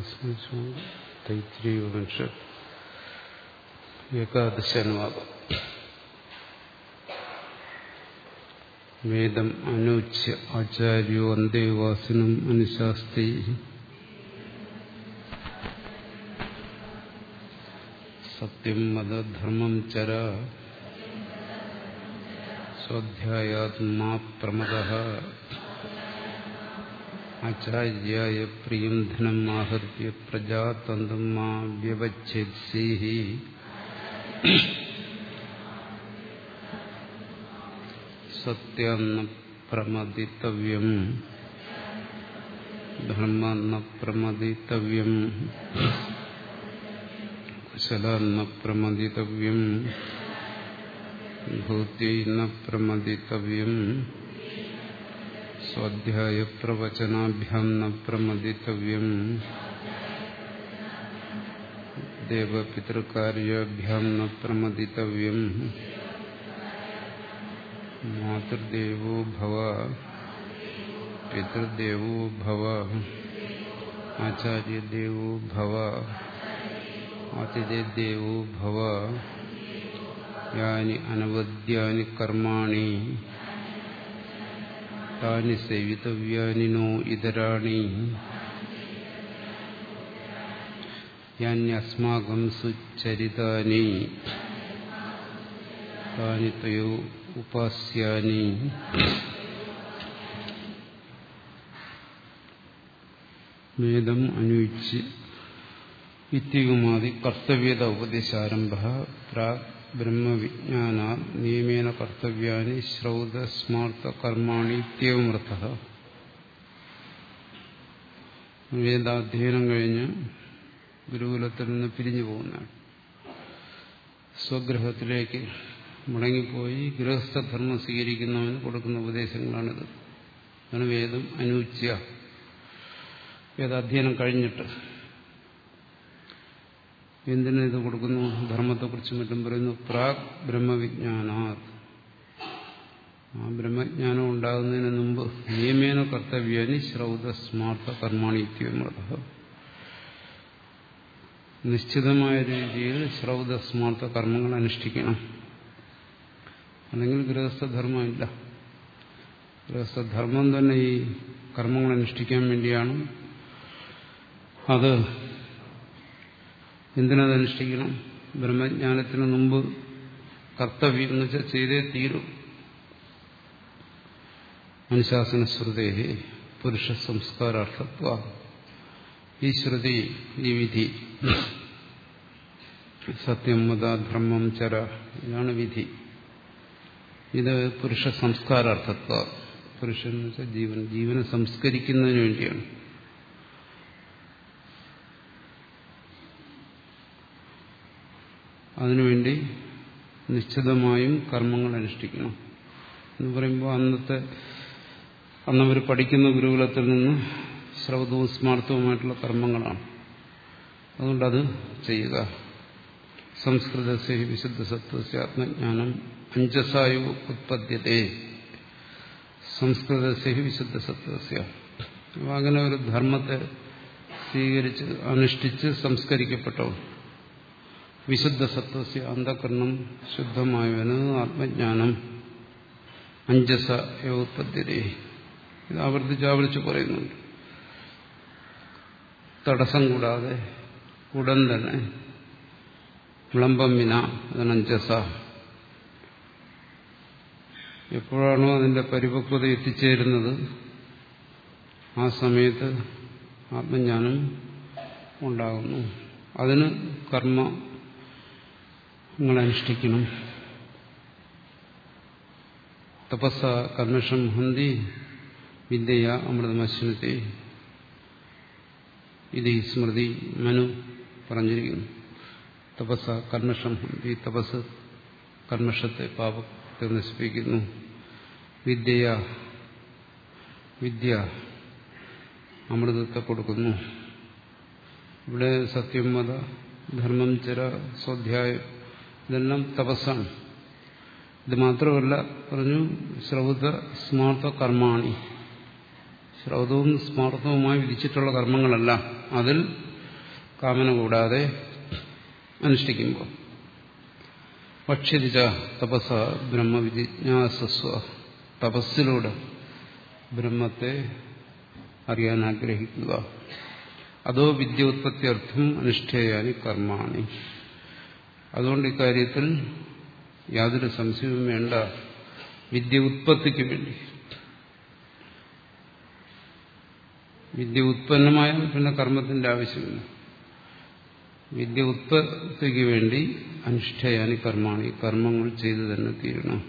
പരമ്പരയെ സ്മരിച്ചുകൊണ്ട് തൈത്രീയ ഉപനിഷത്ത് ഏകാദശ അനുവാദം വേദം അനൂച്യ ആചാര്യോ അന്തേവാസിനം അനുശാസ്തി സത്യം മതധർമ്മം ചര സ്വാധ്യായാത്മാ പ്രമദ ആചാര്യായ പ്രിയം ധനം ആഹൃത്യ പ്രജാതന്തം മാ വ്യവച്ഛേത്സീഹി സത്യാന്ന പ്രമദിതവ്യം ധർമ്മന്ന പ്രമദിതവ്യം കുശലാന്ന പ്രമദിതവ്യം ഭൂത്യൈന്ന പ്രമദിതവ്യം സ്വാധ്യായ न പ്രമദിതവ്യം ദേവപിതൃകാര്യാഭ്യാം ന പ്രമദിതവ്യം മാതൃദേവോ ഭവ പിതൃദേവോ ഭവ ആചാര്യദേവോ ഭവ അതിഥിദേവോ ഭവ യാനി അനവദ്യാനി കർമാണി താനി സേവിതവ്യാനി നോ ഇതരാണി യാന്യസ്മാകം സുചരിതാനി താനി തയോ ഉപാസ്യാനി വേദം അന്വയിച്ച് ഇത്യവുമാതി കർത്തവ്യത ഉപദേശാരംഭ പ്രാഗ് ബ്രഹ്മവിജ്ഞാനാ നിയമേന കർത്തവ്യാനി ശ്രൗത സ്മാർത്ഥ കർമാണി ഇത്യവമർത്ഥ വേദാധ്യയനം കഴിഞ്ഞ് ഗുരുകുലത്തിൽ നിന്ന് പിരിഞ്ഞു പോകുന്നതാണ് സ്വഗ്രഹത്തിലേക്ക് മുടങ്ങിപ്പോയി ഗൃഹസ്ഥധർമ്മം സ്വീകരിക്കുന്നവന് കൊടുക്കുന്ന ഉപദേശങ്ങളാണിത്. അതാണ് വേദം അനൂച്യ വേദാധ്യയനം കഴിഞ്ഞിട്ട് എന്തിനു ഇത് കൊടുക്കുന്നു? ധർമ്മത്തെക്കുറിച്ച് മറ്റും പറയുന്നു പ്രാഗ് ബ്രഹ്മവിജ്ഞാന ആ ബ്രഹ്മജ്ഞാനം ഉണ്ടാകുന്നതിന് മുമ്പ് നിയമേന കർത്തവ്യാനി ശ്രൗത സ്മാർത്ഥ കർമാണിത്യമൃത നിശ്ചിതമായ രീതിയിൽ ശ്രൗത സ്മാർത്ഥ കർമ്മങ്ങൾ അനുഷ്ഠിക്കണം. അല്ലെങ്കിൽ ഗൃഹസ്ഥധർമ്മമില്ല. ഗൃഹസ്ഥധർമ്മം തന്നെ ഈ കർമ്മങ്ങൾ അനുഷ്ഠിക്കാൻ വേണ്ടിയാണ്. അത് എന്തിനത് അനുഷ്ഠിക്കണം ബ്രഹ്മജ്ഞാനത്തിന് മുമ്പ് കർത്തവ്യം എന്ന് വെച്ചാൽ ചെയ്തേ തീരും. അനുശാസന ശ്രുതേ പുരുഷ സംസ്കാരാർത്ഥത്വ. ഈ ശ്രുതി ഈ വിധി. സത്യം മത ധർമ്മം ചര ഇതാണ് വിധി. ഇത് പുരുഷ സംസ്കാരാർത്ഥത്വ. പുരുഷൻ എന്ന് വെച്ചാൽ ജീവൻ. ജീവനെ സംസ്കരിക്കുന്നതിന് വേണ്ടിയാണ്. അതിനുവേണ്ടി നിശ്ചിതമായും കർമ്മങ്ങൾ അനുഷ്ഠിക്കണം. എന്ന് പറയുമ്പോൾ അന്നത്തെ അന്നവർ പഠിക്കുന്ന ഗുരുകുലത്തിൽ നിന്ന് ശ്രൗതവും സ്മാർത്ഥവുമായിട്ടുള്ള കർമ്മങ്ങളാണ്. അതുകൊണ്ടത് ചെയ്യുക. സംസ്കൃതസ്യ വിശുദ്ധ സത്വസ്യ ആത്മജ്ഞാനം അഞ്ചസായു ഉത്പദ്യത്തെ സംസ്കൃതസ്യ വിശുദ്ധ സത്വസ്യ അങ്ങനെ ഒരു ധർമ്മത്തെ സ്വീകരിച്ച് അനുഷ്ഠിച്ച് സംസ്കരിക്കപ്പെട്ടവൻ വിശുദ്ധ സത്വസ്യ അന്ധകരണം ശുദ്ധമായവന് ആത്മജ്ഞാനം. അഞ്ചസ യോത്പത്തിരെ ഇത് ആവർത്തിച്ച് ആവർത്തിച്ച് പറയുന്നുണ്ട്. തടസ്സം കൂടാതെ ഉടൻ തന്നെ വിളംബം വിന അതാണ് അഞ്ചസ എപ്പോഴാണോ അതിന്റെ പരിപക്വത എത്തിച്ചേരുന്നത് ആ സമയത്ത് ആത്മജ്ഞാനം ഉണ്ടാകുന്നു. അതിന് കർമ്മങ്ങൾ അനുഷ്ഠിക്കണം. തപസ്സ കർമ്മഷം ഹന്തി വിദ്യ അമൃതമശ്വനത്തെ ഇത് സ്മൃതി മനു പറഞ്ഞിരിക്കുന്നു. തപസ്സ കർമ്മഷം ഹന്തി തപസ് കർമ്മഷത്തെ പാപത്തെ നശിപ്പിക്കുന്നു വിദ്യ വിദ്യ അമൃതത്തെ കൊടുക്കുന്നു. ഇവിടെ സത്യം മത ധർമ്മം ചര സ്വാധ്യായം ഇതെല്ലാം തപസ്സാണ്. ഇത് മാത്രമല്ല പറഞ്ഞു ശ്രൗത സ്മാർത്ഥ കർമാണി. ശ്രൗതവും സ്മാർത്ഥവുമായി വിധിച്ചിട്ടുള്ള കർമ്മങ്ങളല്ല. അതിൽ കാമന കൂടാതെ അനുഷ്ഠിക്കുമ്പോൾ. പക്ഷിരിച്ച തപസ ബ്രഹ്മവിജിജ്ഞാസസ്വ തപസ്സിലൂടെ ബ്രഹ്മത്തെ അറിയാൻ ആഗ്രഹിക്കുക. അതോ വിദ്യ ഉത്പത്തിയർത്ഥം അനുഷ്ഠേയാനി കർമാണി. അതുകൊണ്ട് ഇക്കാര്യത്തിൽ യാതൊരു സംശയവും വേണ്ട. വിദ്യ ഉത്പത്തിക്ക് വേണ്ടി. വിദ്യ ഉത്പന്നമായ പിന്നെ കർമ്മത്തിന്റെ ആവശ്യമില്ല. വിദ്യ ഉത്പത്തിക്ക് വേണ്ടി അനുഷ്ഠയാനി ഈ കർമ്മങ്ങൾ ചെയ്തു തന്നെ തീരണം.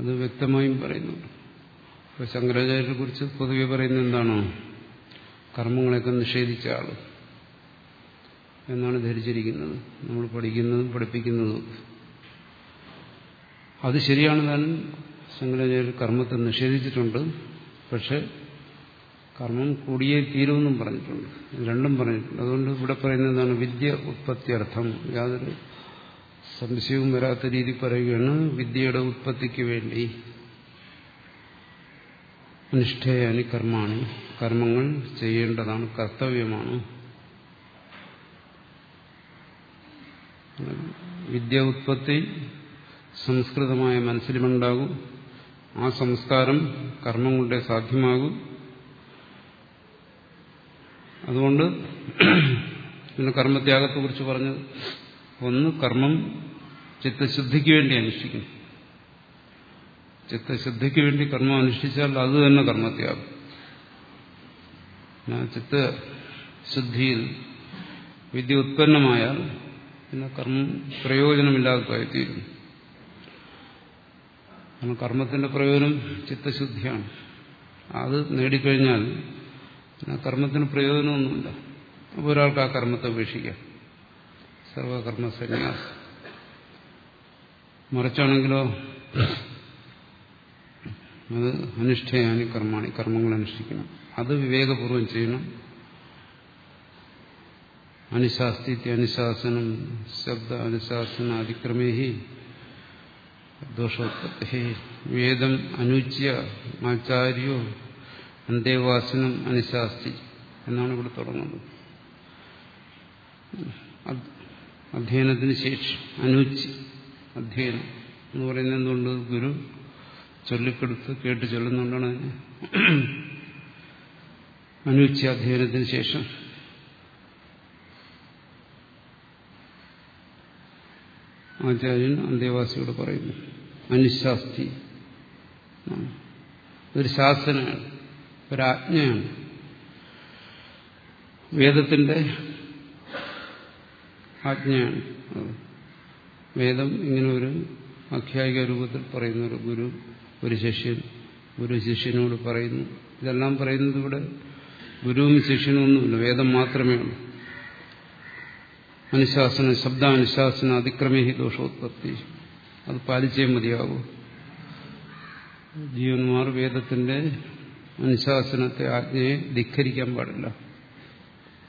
അത് വ്യക്തമായും പറയുന്നു. ഇപ്പൊ ശങ്കരാചാര്യരെ കുറിച്ച് പൊതുവെ പറയുന്നത് എന്താണോ? കർമ്മങ്ങളെയൊക്കെ നിഷേധിച്ച ആൾ. എന്നാണ് ധരിച്ചിരിക്കുന്നത്. നമ്മൾ പഠിക്കുന്നതും പഠിപ്പിക്കുന്നതും. അത് ശരിയാണ് താൻ ശങ്കരാചാര്യ കർമ്മത്തെ നിഷേധിച്ചിട്ടുണ്ട്. പക്ഷെ കർമ്മം കൂടിയേ തീരുമെന്നും പറഞ്ഞിട്ടുണ്ട്. രണ്ടും പറഞ്ഞിട്ടുണ്ട്. അതുകൊണ്ട് ഇവിടെ പറയുന്നതാണ് വിദ്യ ഉത്പത്തിയർത്ഥം. യാതൊരു സംശയവും വരാത്ത രീതി പറയുകയാണ് വിദ്യയുടെ ഉത്പത്തിക്ക് വേണ്ടി. അനുഷ്ഠേയാനി കർമാണി. കർമ്മങ്ങൾ ചെയ്യേണ്ടതാണ് കർത്തവ്യമാണ്. വിദ്യ ഉത്പത്തി സംസ്കൃതമായ മനസ്സിലുമുണ്ടാകും. ആ സംസ്കാരം കർമ്മം കൊണ്ടേ സാധ്യമാകും. അതുകൊണ്ട് പിന്നെ കർമ്മത്യാഗത്തെക്കുറിച്ച് പറഞ്ഞത് ഒന്ന് കർമ്മം ചിത്തശുദ്ധിക്ക് വേണ്ടി അനുഷ്ഠിക്കും ചിത്തശുദ്ധിക്ക് വേണ്ടി കർമ്മം അനുഷ്ഠിച്ചാൽ അത് തന്നെ കർമ്മത്യാഗം. ചിത്തശുദ്ധിയിൽ വിദ്യ ഉത്പന്നമായാൽ പിന്നെ കർമ്മം പ്രയോജനമില്ലാത്തതായിത്തീരുന്നു കാരണം കർമ്മത്തിന്റെ പ്രയോജനം ചിത്തശുദ്ധിയാണ്. അത് നേടിക്കഴിഞ്ഞാൽ കർമ്മത്തിന് പ്രയോജനമൊന്നുമില്ല. അപ്പോൾ ഒരാൾക്ക് ആ കർമ്മത്തെ ഉപേക്ഷിക്കാം. സർവകർമ്മ സന്യാസം. മറിച്ചാണെങ്കിലോ അത് അനുഷ്ഠയാനി കർമ്മമാണ് കർമ്മങ്ങൾ അനുഷ്ഠിക്കണം. അത് വിവേകപൂർവം ചെയ്യണം. അനുശാസ്തിത്യ അനുശാസനം ശബ്ദ അനുശാസന അതിക്രമേഹി ദോഷോത്പത്തി വേദം അനുച്യ ആചാര്യോ അന്തേവാസനം അനുശാസ്തി എന്നാണ് ഇവിടെ തുടങ്ങുന്നത്. അധ്യയനത്തിന് ശേഷം അനുച്ച് അധ്യയനം എന്ന് പറയുന്നത് എന്തുകൊണ്ട് ഗുരു ചൊല്ലിക്കെടുത്ത് കേട്ട് ചൊല്ലുന്നുണ്ടാണ് അതിന് അനുച്ഛ അധ്യയനത്തിന് ശേഷം ആചാര്യൻ അന്തേവാസിയോട് പറയുന്നു അനുശാസ്തി. ഒരു ശാസനയാണ് ഒരാജ്ഞയാണ് വേദത്തിന്റെ ആജ്ഞയാണ് വേദം ഇങ്ങനെ ഒരു ആഖ്യായിക രൂപത്തിൽ പറയുന്ന ഒരു ഗുരു ഒരു ശിഷ്യൻ ഗുരു ശിഷ്യനോട് പറയുന്നു. ഇതെല്ലാം പറയുന്നത് ഇവിടെ ഗുരുവും ശിഷ്യനും ഒന്നുമില്ല വേദം മാത്രമേ ഉള്ളൂ. അനുശാസന ശബ്ദാനുശാസന അതിക്രമേഹി ദോഷോത്പത്തി. അത് പാലിച്ചേ മതിയാകൂ ജീവന്മാർ വേദത്തിന്റെ അനുശാസനത്തെ ആജ്ഞയെ ധിക്കരിക്കാൻ പാടില്ല.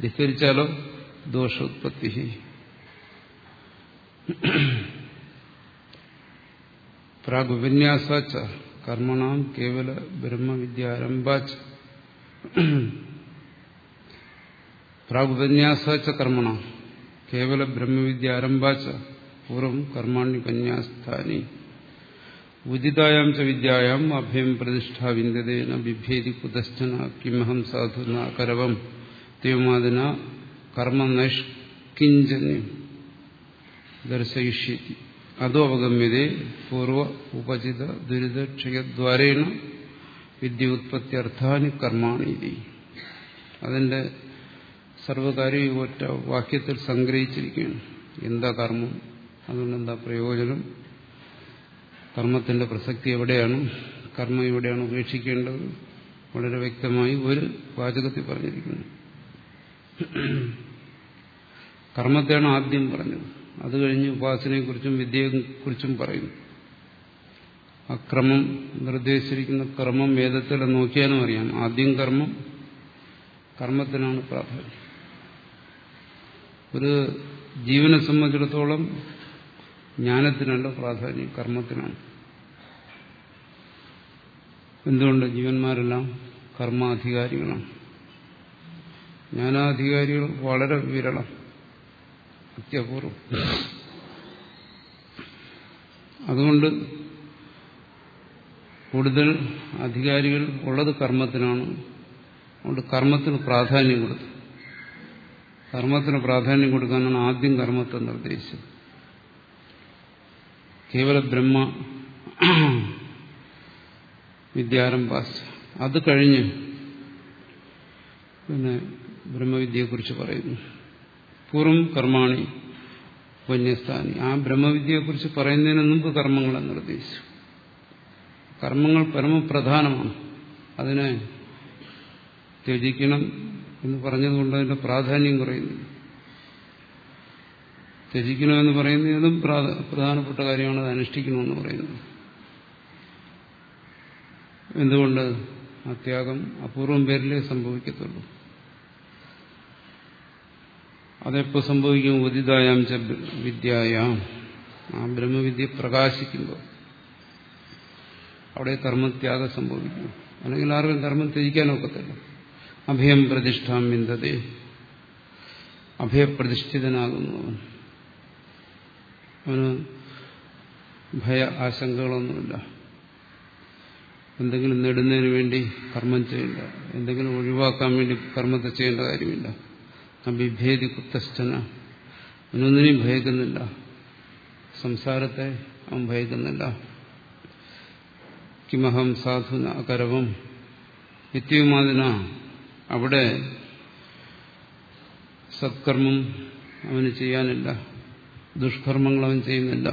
ധിക്കരിച്ചാലോ ദോഷോത്പത്തി. പ്രാഗുപന്യാസാച്ച കർമ്മണാം കേവല ബ്രഹ്മവിദ്യാരംഭാച്ച. പ്രാഗുപന്യാസാച്ച കർമ്മണ കേവല ബ്രഹ്മവിദ്യ ആരംഭാച്ച പൂർവം കർമാണി കന്യാസ്ഥാനി. ഉചിതായാം ച വിദ്യായാം അഭയം പ്രതിഷ്ഠാ വിന്ദതേന ബിഭേദി കുതശ്ചന കിമഹം സാധുന കരവം തീവമാതിന കർമ്മ നൈഷ്കിഞ്ചന്യം ദർശയിഷ്യത്തി അതോ അവഗമ്യതേ പൂർവ ഉപചിത ദുരിതക്ഷയദ്വാരേണ വിദ്യ ഉത്പത്തിയർത്ഥാനി കർമാണി അതിന്റെ സർവകാര്യം ഒറ്റ വാക്യത്തിൽ സംഗ്രഹിച്ചിരിക്കുകയാണ്. എന്താ കർമ്മം? അതുകൊണ്ട് എന്താ പ്രയോജനം? കർമ്മത്തിന്റെ പ്രസക്തി എവിടെയാണ്? കർമ്മം എവിടെയാണ് ഉപേക്ഷിക്കേണ്ടത്? വളരെ വ്യക്തമായി ഒരു വാചകത്തിൽ പറഞ്ഞിരിക്കുന്നു. കർമ്മത്തെയാണ് ആദ്യം പറഞ്ഞത്. അത് കഴിഞ്ഞ് ഉപാസനയെക്കുറിച്ചും വിദ്യയെക്കുറിച്ചും പറയും. അക്രമം നിർദ്ദേശിച്ചിരിക്കുന്ന കർമ്മം വേദത്തിൽ നോക്കിയാലും അറിയാം. ആദ്യം കർമ്മം കർമ്മത്തിനാണ് പ്രാധാന്യം. ഒരു ജീവനെ സംബന്ധിച്ചിടത്തോളം ജ്ഞാനത്തിനല്ല പ്രാധാന്യം കർമ്മത്തിനാണ്. എന്തുകൊണ്ട് ജീവന്മാരെല്ലാം കർമാധികാരികളാണ്? ജ്ഞാനാധികാരികൾ വളരെ വിരളം അത്യപൂർവം. അതുകൊണ്ട് കൂടുതൽ അധികാരികൾ ഉള്ളത് കർമ്മത്തിനാണ്. അതുകൊണ്ട് കർമ്മത്തിന് പ്രാധാന്യം കൊടുത്തു. കർമ്മത്തിന് പ്രാധാന്യം കൊടുക്കാനാണ് ആദ്യം കർമ്മത്തെ നിർദ്ദേശിച്ചത്. കേവല ബ്രഹ്മ വിദ്യാരംഭാസ് അത് കഴിഞ്ഞ് പിന്നെ ബ്രഹ്മവിദ്യയെക്കുറിച്ച് പറയുന്നു. പൂർവം കർമാണി വന്യസ്ഥാനി ആ ബ്രഹ്മവിദ്യയെക്കുറിച്ച് പറയുന്നതിന് മുമ്പ് കർമ്മങ്ങളെ നിർദ്ദേശിച്ചു. കർമ്മങ്ങൾ പരമപ്രധാനമാണ്. അതിനെ ത്യജിക്കണം എന്ന് പറഞ്ഞതുകൊണ്ട് അതിന്റെ പ്രാധാന്യം കുറയുന്നു ത്യജിക്കണമെന്ന് പറയുന്നതും പ്രധാനപ്പെട്ട കാര്യമാണ് അത് അനുഷ്ഠിക്കണമെന്ന് പറയുന്നത്. എന്തുകൊണ്ട്? ആ ത്യാഗം അപൂർവം പേരിലേ സംഭവിക്കത്തുള്ളൂ. അതെപ്പോ സംഭവിക്കും? ഉദിതായാം വിദ്യായാം. ആ ബ്രഹ്മവിദ്യ പ്രകാശിക്കുമ്പോൾ അവിടെ കർമ്മത്യാഗം സംഭവിക്കും. അല്ലെങ്കിൽ ആർക്കും കർമ്മം ത്യജിക്കാനൊക്കത്തില്ല. അഭയം പ്രതിഷ്ഠാം വിന്തതേ അഭയപ്രതിഷ്ഠിതനാകുന്നു അവന് ഭയ ആശങ്കകളൊന്നുമില്ല. എന്തെങ്കിലും നേടുന്നതിന് വേണ്ടി കർമ്മം ചെയ്യേണ്ട എന്തെങ്കിലും ഒഴിവാക്കാൻ വേണ്ടി കർമ്മത്തെ ചെയ്യേണ്ട കാര്യമില്ല. അഭിഭേദി കുത്തസ്ഥന അവനൊന്നിനെയും ഭയക്കുന്നില്ല. സംസാരത്തെ അവൻ ഭയക്കുന്നില്ല. കിമഹം സാധുന അകരവം നിത്യവുമാതിന അവിടെ സത്കർമ്മം അവന് ചെയ്യാനില്ല. ദുഷ്കർമ്മങ്ങൾ അവൻ ചെയ്യുന്നില്ല.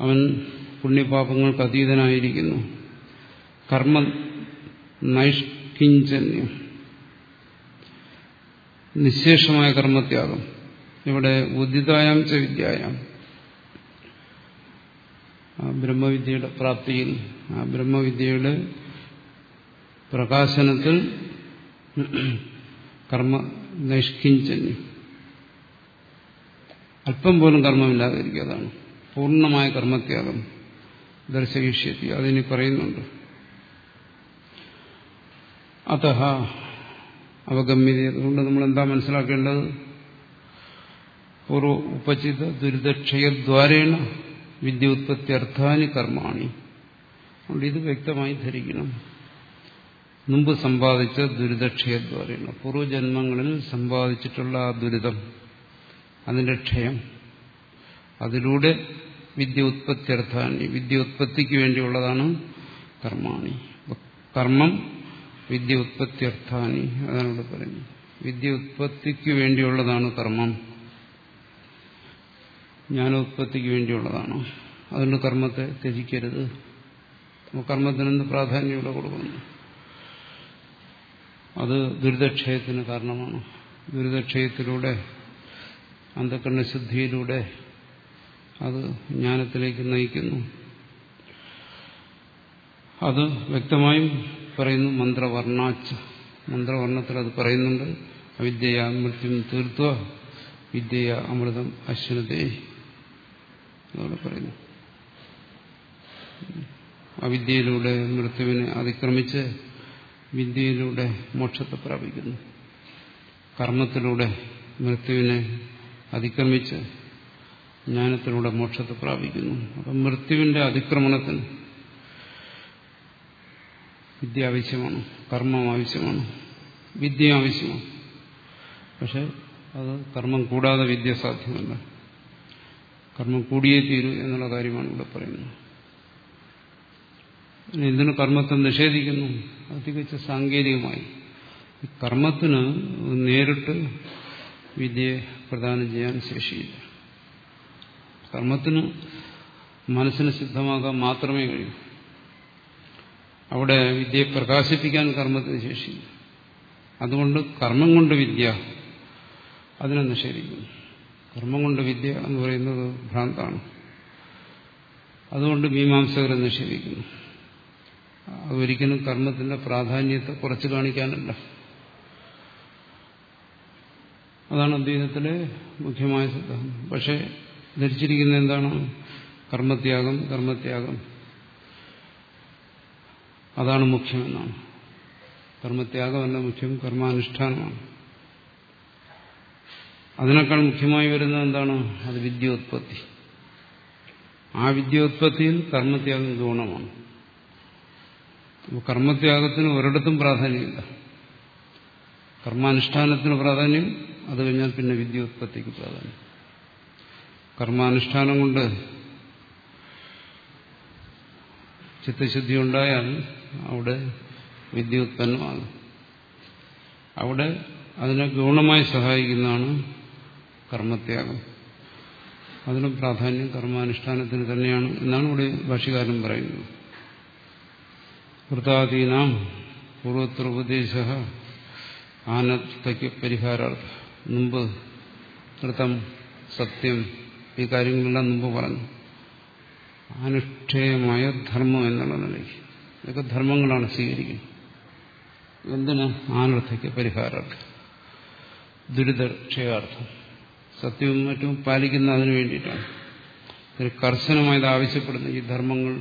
അവൻ പുണ്യപാപങ്ങൾക്ക് അതീതനായിരിക്കുന്നു. കർമ്മ നൈഷ്കിഞ്ചന്യം. നിശേഷമായ കർമ്മത്യാഗം. ഇവിടെ ഉദിതായാം ച വിദ്യായാം ബ്രഹ്മവിദ്യയുടെ പ്രാപ്തിയിൽ ആ ബ്രഹ്മവിദ്യയുടെ പ്രകാശനത്തിൽ കർമ്മ നൈഷ്കിഞ്ചന്യം അല്പം പോലും കർമ്മമില്ലാതിരിക്കുന്നതാണ് പൂർണമായ കർമ്മത്യാഗം ദർശയിഷ്യത്തി. അതിനി പറയുന്നുണ്ട്. അത അവഗമ്യത അതുകൊണ്ട് നമ്മൾ എന്താ മനസ്സിലാക്കേണ്ടത്? പൂർവ ഉപചിത ദുരിതക്ഷയദ്വാരേണ വിദ്യോത്പത്തി കർമാണി. അതുകൊണ്ട് ഇത് വ്യക്തമായി ധരിക്കണം. മുമ്പ് സമ്പാദിച്ച ദുരിതക്ഷയദ്വാരേണ പൂർവജന്മങ്ങളിൽ സമ്പാദിച്ചിട്ടുള്ള ആ ദുരിതം അതിന്റെ ക്ഷയം അതിലൂടെ വിദ്യ ഉത്പത്തിയർത്ഥാനി വിദ്യ ഉത്പത്തിക്ക് വേണ്ടിയുള്ളതാണ് കർമാണി. കർമ്മം വിദ്യ ഉത്പത്തിയർത്ഥാനി അതാണ് പറയുന്നത് വിദ്യ ഉത്പത്തിക്ക് വേണ്ടിയുള്ളതാണ് കർമ്മം. ജ്ഞാനോത്പത്തിക്ക് വേണ്ടിയുള്ളതാണ്. അതുകൊണ്ട് കർമ്മത്തെ ത്യജിക്കരുത്. കർമ്മത്തിനെന്ത് പ്രാധാന്യം ഇവിടെ കൊടുക്കുന്നു. അത് ദുരിതക്ഷയത്തിന് കാരണമാണ്. ദുരിതക്ഷയത്തിലൂടെ അന്ധകരണശുദ്ധിയിലൂടെ അത് ജ്ഞാനത്തിലേക്ക് നയിക്കുന്നു. അത് വ്യക്തമായും പറയുന്നു മന്ത്രവർണാച്ച മന്ത്രവർണത്തിൽ അത് പറയുന്നുണ്ട്. അവിദ്യ മൃത്യും തീർത്തുക വിദ്യ അമൃതം അശ്വനതേ. അതവിടെ പറയുന്നു. അവിദ്യയിലൂടെ മൃത്യുവിനെ അതിക്രമിച്ച് വിദ്യയിലൂടെ മോക്ഷത്തെ പ്രാപിക്കുന്നു. കർമ്മത്തിലൂടെ മൃത്യുവിനെ അതിക്രമിച്ച് ജ്ഞാനത്തിലൂടെ മോക്ഷത്തെ പ്രാപിക്കുന്നു. അപ്പം മൃത്യുവിന്റെ അതിക്രമണത്തിന് വിദ്യ ആവശ്യമാണ് കർമ്മം ആവശ്യമാണ് വിദ്യ ആവശ്യമാണ്. പക്ഷെ അത് കർമ്മം കൂടാതെ വിദ്യ സാധ്യമല്ല. കർമ്മം കൂടിയേ തീരൂ എന്നുള്ള കാര്യമാണ് ഇവിടെ പറയുന്നത്. എന്തിനു കർമ്മത്തെ നിഷേധിക്കുന്നു? അത് തികച്ച സാങ്കേതികമായി കർമ്മത്തിന് നേരിട്ട് വിദ്യയെ പ്രദാനം ചെയ്യാൻ ശേഷിയില്ല. കർമ്മത്തിന് മനസ്സിന് സിദ്ധമാകാൻ മാത്രമേ കഴിയൂ. അവിടെ വിദ്യയെ പ്രകാശിപ്പിക്കാൻ കർമ്മത്തിന് ശേഷിയില്ല. അതുകൊണ്ട് കർമ്മം കൊണ്ട് വിദ്യ അതിനെ നിഷേധിക്കുന്നു. കർമ്മം കൊണ്ട് വിദ്യ എന്ന് പറയുന്നത് ഭ്രാന്താണ്. അതുകൊണ്ട് മീമാംസകരെ നിഷേധിക്കുന്നു. അതൊരിക്കലും കർമ്മത്തിന്റെ പ്രാധാന്യത്തെ കുറച്ച് കാണിക്കാനല്ല. അതാണ് അദ്വൈതത്തിലെ മുഖ്യമായ സിദ്ധാന്തം. പക്ഷെ ധരിച്ചിരിക്കുന്ന എന്താണ്? കർമ്മത്യാഗം കർമ്മത്യാഗം. അതാണ് മുഖ്യമെന്നാണ് കർമ്മത്യാഗമല്ല മുഖ്യം കർമാനുഷ്ഠാനമാണ്. അതിനേക്കാൾ മുഖ്യമായി വരുന്നത് എന്താണ്? അത് വിദ്യോത്പത്തി. ആ വിദ്യോത്പത്തിയിൽ കർമ്മത്യാഗം ഗുണമാണ്. കർമ്മത്യാഗത്തിന് ഒരിടത്തും പ്രാധാന്യമില്ല. കർമാനുഷ്ഠാനത്തിന് പ്രാധാന്യം അത് കഴിഞ്ഞാൽ പിന്നെ വിദ്യോത്പത്തിക്ക് പ്രാധാന്യം. കർമാനുഷ്ഠാനം കൊണ്ട് ചിത്തശുദ്ധി ഉണ്ടായാൽ അവിടെ വിദ്യോത്പന്നമാകും അവിടെ അതിനെ ഗൗണമായി സഹായിക്കുന്നതാണ് കർമ്മത്യാഗം. അതിനും പ്രാധാന്യം കർമാനുഷ്ഠാനത്തിന് തന്നെയാണ് എന്നാണ് ഇവിടെ ഭാഷകാരൻ പറയുന്നത്. വൃത്താദീനാം പൂർവത്ര ഉപദേശ ആനത്തയ്ക്ക് പരിഹാരാർത്ഥ മുമ്പ് കൃതം സത്യം ഈ കാര്യങ്ങളെല്ലാം മുമ്പ് പറഞ്ഞു. അനുഷ്ഠേയമായ ധർമ്മം എന്നുള്ള നിലയ്ക്ക് ഇതൊക്കെ ധർമ്മങ്ങളാണ് സ്വീകരിക്കുന്നത്. എന്തിന് ആനർത്ഥയ്ക്ക് പരിഹാരാർത്ഥം? ദുരിതക്ഷയാർത്ഥം. സത്യവും മറ്റും പാലിക്കുന്ന അതിനു വേണ്ടിയിട്ടാണ്. ഒരു കർശനമായത് ആവശ്യപ്പെടുന്ന ഈ ധർമ്മങ്ങൾ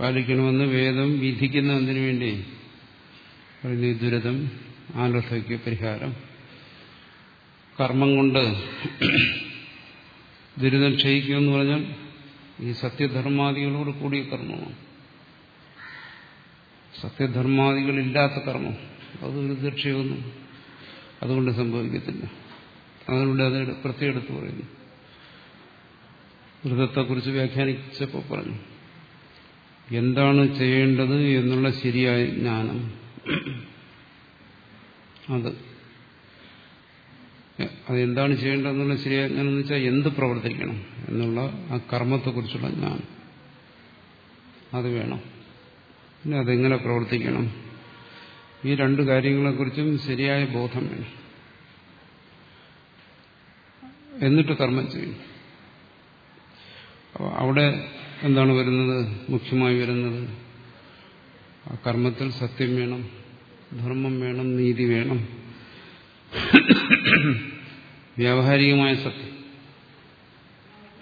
പാലിക്കണമെന്ന് വേദം വിധിക്കുന്ന എന്തിനു വേണ്ടി? പറയുന്നു ദുരിതം ആനർത്ഥയ്ക്ക് പരിഹാരം. കർമ്മം കൊണ്ട് ദുരിതം ക്ഷയിക്കുമെന്ന് പറഞ്ഞാൽ ഈ സത്യധർമാദികളോട് കൂടിയ കർമ്മമാണ്. സത്യധർമാദികളില്ലാത്ത കർമ്മം. അത് ദുരിതക്ഷയൊന്നും അതുകൊണ്ട് സംഭവിക്കത്തില്ല. അതുകൊണ്ട് അത് പ്രത്യേകം എടുത്തു പറയുന്നു. വ്രതത്തെക്കുറിച്ച് വ്യാഖ്യാനിച്ചപ്പോൾ പറഞ്ഞു. എന്താണ് ചെയ്യേണ്ടത് എന്നുള്ള ശരിയായ ജ്ഞാനം. അത്. അതെന്താണ് ചെയ്യേണ്ടതെന്നുള്ള ശരിയായ ജ്ഞാനം എന്ന് വെച്ചാൽ എന്ത് പ്രവർത്തിക്കണം എന്നുള്ള ആ കർമ്മത്തെക്കുറിച്ചുള്ള ജ്ഞാനം. അത് വേണം. പിന്നെ അതെങ്ങനെ പ്രവർത്തിക്കണം? ഈ രണ്ട് കാര്യങ്ങളെക്കുറിച്ചും ശരിയായ ബോധം വേണം. എന്നിട്ട് കർമ്മം ചെയ്യും. അവിടെ എന്താണ് വരുന്നത്? മുഖ്യമായി വരുന്നത് ആ കർമ്മത്തിൽ സത്യം വേണം ധർമ്മം വേണം നീതി വേണം. വ്യാവഹാരികമായ സത്യം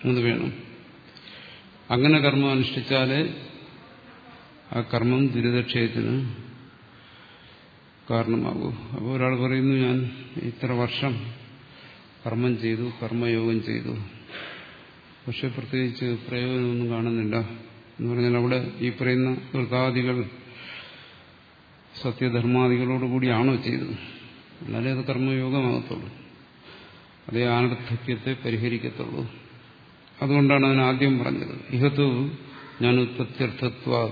അത് വേണം. അങ്ങനെ കർമ്മം അനുഷ്ഠിച്ചാലേ ആ കർമ്മം ദുരിതക്ഷയത്തിന് കാരണമാകൂ. അപ്പോൾ ഒരാൾ പറയുന്നു ഞാൻ ഇത്ര വർഷം കർമ്മം ചെയ്തു കർമ്മയോഗം ചെയ്തു. പക്ഷെ പ്രത്യേകിച്ച് പ്രയോജനമൊന്നും കാണുന്നില്ല എന്ന് പറഞ്ഞാൽ അവിടെ ഈ പറയുന്ന വൃതാദികൾ സത്യധർമാദികളോടുകൂടിയാണോ ചെയ്തത്? എന്നാലേ അത് കർമ്മയോഗമാകത്തുള്ളൂ. അതേ ആനർദ്ധക്യത്തെ പരിഹരിക്കത്തുള്ളൂ. അതുകൊണ്ടാണ് അതിന് ആദ്യം പറഞ്ഞത്. ഇഹത്തു ഞാൻ ഉത്പത്യർത്ഥത്വ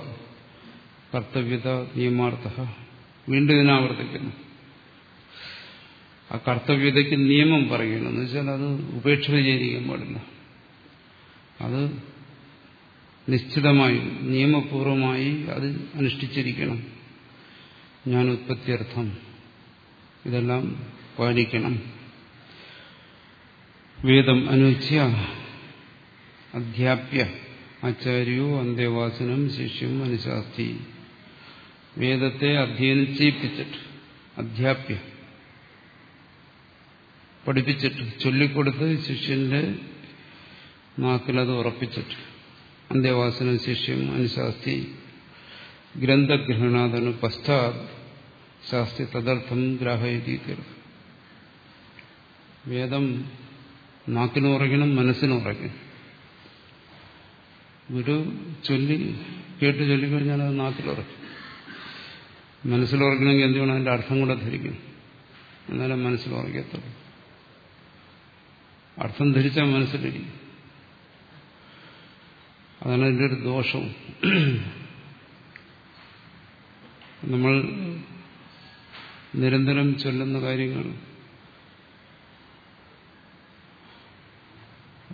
കർത്തവ്യത നിയമാർത്ഥ. വീണ്ടും ഇതിനാവർത്തിക്കുന്നു ആ കർത്തവ്യതയ്ക്ക് നിയമം പറയുകയാണ്. എന്ന് വെച്ചാൽ അത് ഉപേക്ഷ വിചാരിക്കാൻ പാടില്ല. അത് നിശ്ചിതമായി നിയമപൂർവമായി അത് അനുഷ്ഠിച്ചിരിക്കണം. ഞാൻ ഉത്പത്തിയർത്ഥം ഇതെല്ലാം പാലിക്കണം. വേദം അനുച്ഛ്യ അധ്യാപ്യ ആചാര്യോ അന്തേവാസനം ശിഷ്യം അനുശാസ്തി. വേദത്തെ അധ്യയനം ചെയ്യിപ്പിച്ചിട്ട് അധ്യാപ്യ പഠിപ്പിച്ചിട്ട് ചൊല്ലിക്കൊടുത്ത് ശിഷ്യന്റെ നാക്കിലത് ഉറപ്പിച്ചിട്ട് അന്ത്യവാസന ശിഷ്യം അനുശാസ്തി ഗ്രന്ഥഗ്രഹണാതനു പശ്ചാത് ശാസ്തി തദർത്ഥം ഗ്രാഹയതി വേദം നാക്കിനും മനസ്സിനുറയ്ക്കണം ഗുരു ചൊല്ലി കേട്ട് ചൊല്ലിക്കഴിഞ്ഞാൽ അത് നാക്കിലുറയ്ക്കും മനസ്സിലുറയ്ക്കണമെങ്കിൽ എന്ത് അതിന്റെ അർത്ഥം കൂടെ ധരിക്കും എന്നാലും മനസ്സിലുറയ്ക്കത്തുള്ളൂ അർത്ഥം ധരിച്ചാൽ മനസ്സിലിരിക്കും. അതാണ് അതിന്റെ ഒരു ദോഷവും നമ്മൾ നിരന്തരം ചൊല്ലുന്ന കാര്യങ്ങൾ.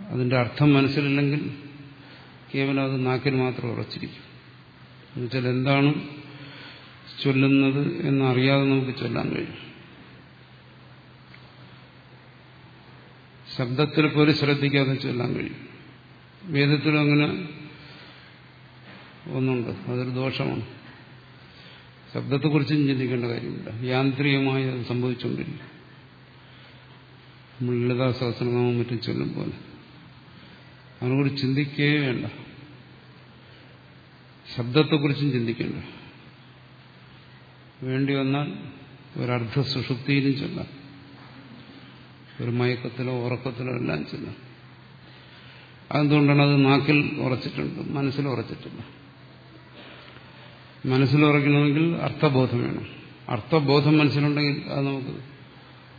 അതിന്റെ അർത്ഥം മനസ്സിലില്ലെങ്കിൽ കേവലം അത് നാക്കിൽ മാത്രം ഉറച്ചിരിക്കും. എന്നുവെച്ചാൽ എന്താണ് ചൊല്ലുന്നത് എന്നറിയാതെ നമുക്ക് ചൊല്ലാൻ കഴിയും. ശബ്ദത്തിൽ പോലും ശ്രദ്ധിക്കാതെ ചൊല്ലാൻ കഴിയും. വേദത്തിലും അങ്ങനെ ഒന്നുണ്ട്. അതൊരു ദോഷമാണ്. ശബ്ദത്തെക്കുറിച്ചും ചിന്തിക്കേണ്ട കാര്യമില്ല. യാന്ത്രികമായി അത് സംഭവിച്ചുകൊണ്ടിരിക്കും. നമ്മൾ ലളിതാ സഹസ്രനാമം മറ്റും ചൊല്ലും പോലെ. അതിനെക്കുറിച്ച് ചിന്തിക്കുകയേ വേണ്ട. ശബ്ദത്തെക്കുറിച്ചും ചിന്തിക്കേണ്ട. വേണ്ടി വന്നാൽ ഒരർദ്ധ സുഷുപ്തിയിലും ചൊല്ലാം. ഒരു മയക്കത്തിലോ ഉറക്കത്തിലോ എല്ലാം ചൊല്ലാം. അതെന്തുകൊണ്ടാണ് അത് നാക്കിൽ ഉറച്ചിട്ടുണ്ട് മനസ്സിൽ ഉറച്ചിട്ടില്ല മനസ്സിൽ ഉറയ്ക്കണമെങ്കിൽ അർത്ഥബോധം വേണം അർത്ഥബോധം മനസ്സിലുണ്ടെങ്കിൽ അത് നമുക്ക്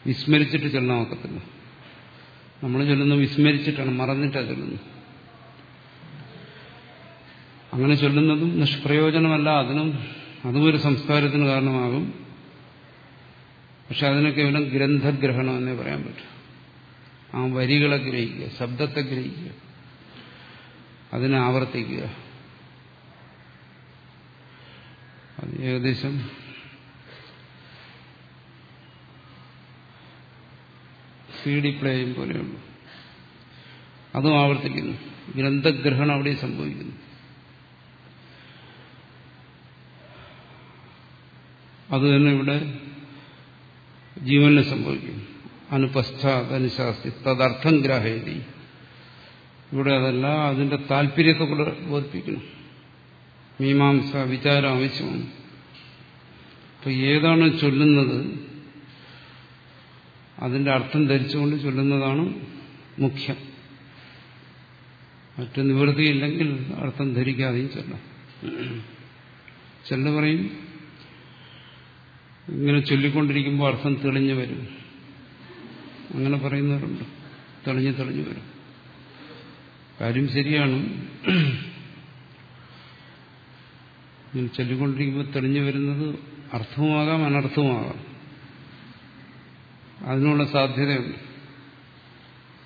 വിസ്മരിച്ചിട്ട് ചെല്ലാൻ ഒക്കത്തില്ല. നമ്മൾ ചൊല്ലുന്നത് വിസ്മരിച്ചിട്ടാണ് മറന്നിട്ടാണ് ചൊല്ലുന്നത്. അങ്ങനെ ചൊല്ലുന്നതും നിഷ്പ്രയോജനമല്ല അതിനും അതും ഒരു സംസ്കാരത്തിന് കാരണമാകും. പക്ഷെ അതിനെ കേവലം ഗ്രന്ഥഗ്രഹണം എന്നേ പറയാൻ പറ്റും. ആ വരികളെ ഗ്രഹിക്കുക ശബ്ദത്തെ ഗ്രഹിക്കുക അതിനെ ആവർത്തിക്കുക. അത് ഏകദേശം സി ഡി പ്ലേയും പോലെയുള്ളൂ അതും ആവർത്തിക്കുന്നു. ഗ്രന്ഥഗ്രഹണം അവിടെ സംഭവിക്കുന്നു. അത് തന്നെ ഇവിടെ ജീവനെ സംഭവിക്കുന്നു. അനുപശ്ചാതനുശാസ്തി തദർത്ഥം ഗ്രാഹേതി ഇവിടെ അതല്ല അതിന്റെ താല്പര്യത്തെ കൂടെ ബോധിപ്പിക്കണം മീമാംസ വിചാരം ആവശ്യമാണ് അപ്പൊ ഏതാണ് ചൊല്ലുന്നത്? അതിന്റെ അർത്ഥം ധരിച്ചുകൊണ്ട് ചൊല്ലുന്നതാണ് മുഖ്യം. മറ്റു നിവൃത്തിയില്ലെങ്കിൽ അർത്ഥം ധരിക്കാതെയും ചൊല്ലാം. ചെല്ലു പറയും. ഇങ്ങനെ ചൊല്ലിക്കൊണ്ടിരിക്കുമ്പോൾ അർത്ഥം തെളിഞ്ഞു വരും. അങ്ങനെ പറയുന്നവരുണ്ട്. തെളിഞ്ഞു തെളിഞ്ഞു വരും. കാര്യം ശരിയാണ്. ഇങ്ങനെ ചൊല്ലിക്കൊണ്ടിരിക്കുമ്പോൾ തെളിഞ്ഞു വരുന്നത് അർത്ഥവുമാകാം അനർത്ഥവുമാകാം. അതിനുള്ള സാധ്യതയുണ്ട്.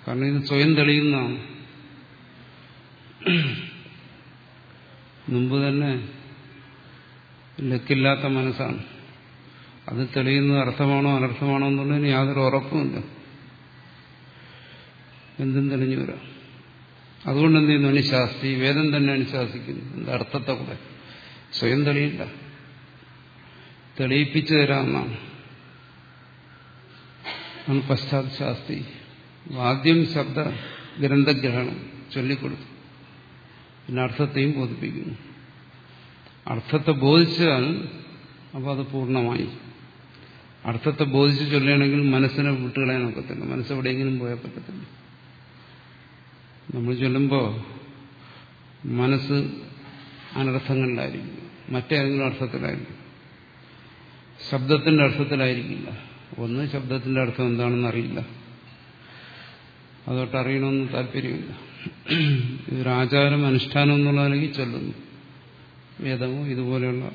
കാരണം ഇത് സ്വയം തെളിയുന്നതാണ്. മുമ്പ് തന്നെ ലക്കില്ലാത്ത മനസ്സാണ്. അത് തെളിയുന്നത് അർത്ഥമാണോ അനർത്ഥമാണോ എന്നുള്ളതിന് യാതൊരു ഉറപ്പുമില്ല. എന്തും തെളിഞ്ഞു വരാം. അതുകൊണ്ട് എന്ത് ചെയ്യുന്നു? അനുശാസി വേദം തന്നെ അനുശാസിക്കുന്നു. എന്താ അർത്ഥത്തെ കൂടെ സ്വയം തെളിയില്ല. തെളിയിപ്പിച്ചു തരാമെന്നാണ്. പശ്ചാത്ത ശാസ്തി ആദ്യം ശബ്ദ ഗ്രന്ഥഗ്രഹണം ചൊല്ലിക്കൊടുത്തു. പിന്നെ അർത്ഥത്തെയും ബോധിപ്പിക്കുന്നു. അർത്ഥത്തെ ബോധിച്ചാൽ അപ്പോൾ അത് പൂർണമായി. അർത്ഥത്തെ ബോധിച്ച് ചൊല്ലുകയാണെങ്കിൽ മനസ്സിനെ വിട്ടുകളയാൻ ഒക്കത്തില്ല. മനസ്സെവിടെയെങ്കിലും പോയാൽ പറ്റത്തില്ല. നമ്മൾ ചൊല്ലുമ്പോൾ മനസ്സ് അനർത്ഥങ്ങളിലായിരിക്കും. മറ്റേതെങ്കിലും അർത്ഥത്തിലായിരിക്കും. ശബ്ദത്തിന്റെ അർത്ഥത്തിലായിരിക്കില്ല. ഒന്ന് ശബ്ദത്തിന്റെ അർത്ഥം എന്താണെന്ന് അറിയില്ല. അതോട്ട് അറിയണമെന്ന് താല്പര്യമില്ല. ഇതൊരു ആചാരം അനുഷ്ഠാനം എന്നുള്ളതാണെങ്കിൽ ചൊല്ലുന്നു. വേദമോ ഇതുപോലെയുള്ള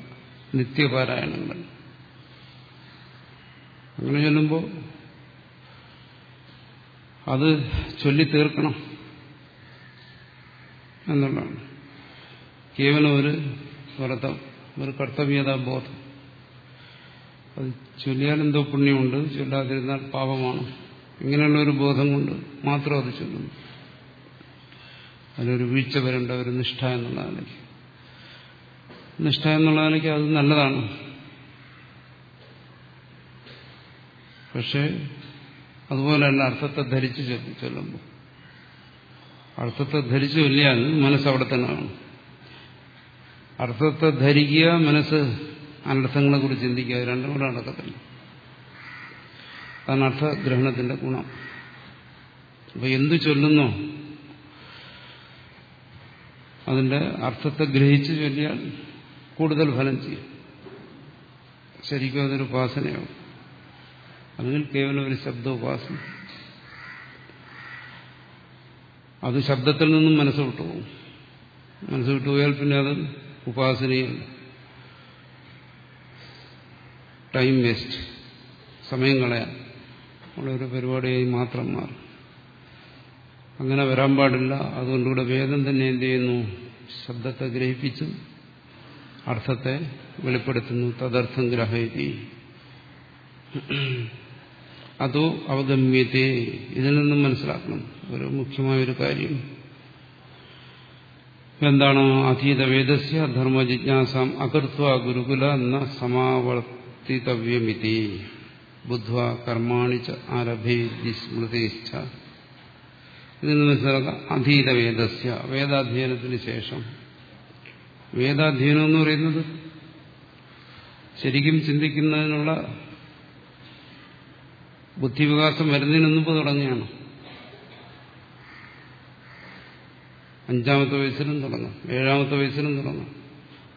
നിത്യപാരായണങ്ങൾ. അങ്ങനെ ചൊല്ലുമ്പോൾ അത് ചൊല്ലി തീർക്കണം എന്നുള്ളതാണ്. കേവലം ഒരു വ്രതം ഒരു കർത്തവ്യതാബോധം അത് ചൊല്ലിയാൽ എന്തോ പുണ്യമുണ്ട് ചൊല്ലാതിരുന്നാൽ പാപമാണ്. ഇങ്ങനെയുള്ള ഒരു ബോധം കൊണ്ട് മാത്രം അത് ചൊല്ലുന്നു. അതിലൊരു വീഴ്ച വരേണ്ട ഒരു നിഷ്ഠ എന്നുള്ള നിലയ്ക്ക്. നിഷ്ഠ എന്നുള്ള നിലയ്ക്ക് അത് നല്ലതാണ്. പക്ഷേ തന്നെ അർത്ഥത്തെ ധരിച്ച് ചൊല്ലുമ്പോൾ. അർത്ഥത്തെ ധരിച്ചു ചൊല്ലിയാൽ മനസ്സവിടെ തന്നെ കാണും. അർത്ഥത്തെ ധരിക്കുക മനസ്സ് അനർത്ഥങ്ങളെ കുറിച്ച് ചിന്തിക്കുക രണ്ടും കൂടെ നടക്കത്തില്ല. അതാണ് അർത്ഥഗ്രഹണത്തിന്റെ ഗുണം. അപ്പൊ എന്തു ചൊല്ലുന്നു? അതിന്റെ അർത്ഥത്തെ ഗ്രഹിച്ച് ചൊല്ലിയാൽ കൂടുതൽ ഫലം ചെയ്യും. ശരിക്കും അതൊരു ഉപാസനയാവും അല്ലെങ്കിൽ കേവലം ഒരു ശബ്ദ ഉപാസന അത് ശബ്ദത്തിൽ നിന്നും മനസ്സ് വിട്ടുപോകും. മനസ്സ് വിട്ടുപോയാൽ പിന്നെ അത് ഉപാസനയല്ല ടൈം വേസ്റ്റ് സമയങ്ങളെ ഒരു പരിപാടിയായി മാത്രം മാറും. അങ്ങനെ വരാൻ പാടില്ല. അതുകൊണ്ടിവിടെ വേദം തന്നെ എന്ത് ചെയ്യുന്നു? ശബ്ദത്തെ ഗ്രഹിപ്പിച്ചു അർത്ഥത്തെ വെളിപ്പെടുത്തുന്നു. തദർത്ഥം ഗ്രഹയതി. അതോ അവഗമ്യത്തെ ഇതിൽ നിന്നും മനസ്സിലാക്കണം. ഒരു മുഖ്യമായൊരു കാര്യം. എന്താണ് അധീത വേദസ്യ ധർമ്മ ജിജ്ഞാസം അകൃത്വ ഗുരുകുല എന്ന സമാവർത്തിതവ്യമിതി. ബുദ്ധ്വ കർമാണി ച ആരഭേതി സ്മൃതിശ്ച. ഇതിൽ നിന്ന് മനസ്സിലാക്കാം അധീത വേദസ്യ വേദാധ്യയനത്തിന് ശേഷം. വേദാധ്യയനം എന്ന് പറയുന്നത്? ശരിക്കും ചിന്തിക്കുന്നതിനുള്ള ബുദ്ധിവികാസം വരുന്നതിന് മുമ്പ് തുടങ്ങിയാണ് അഞ്ചാമത്തെ വയസ്സിലും തുടങ്ങും. ഏഴാമത്തെ വയസ്സിലും തുടങ്ങും.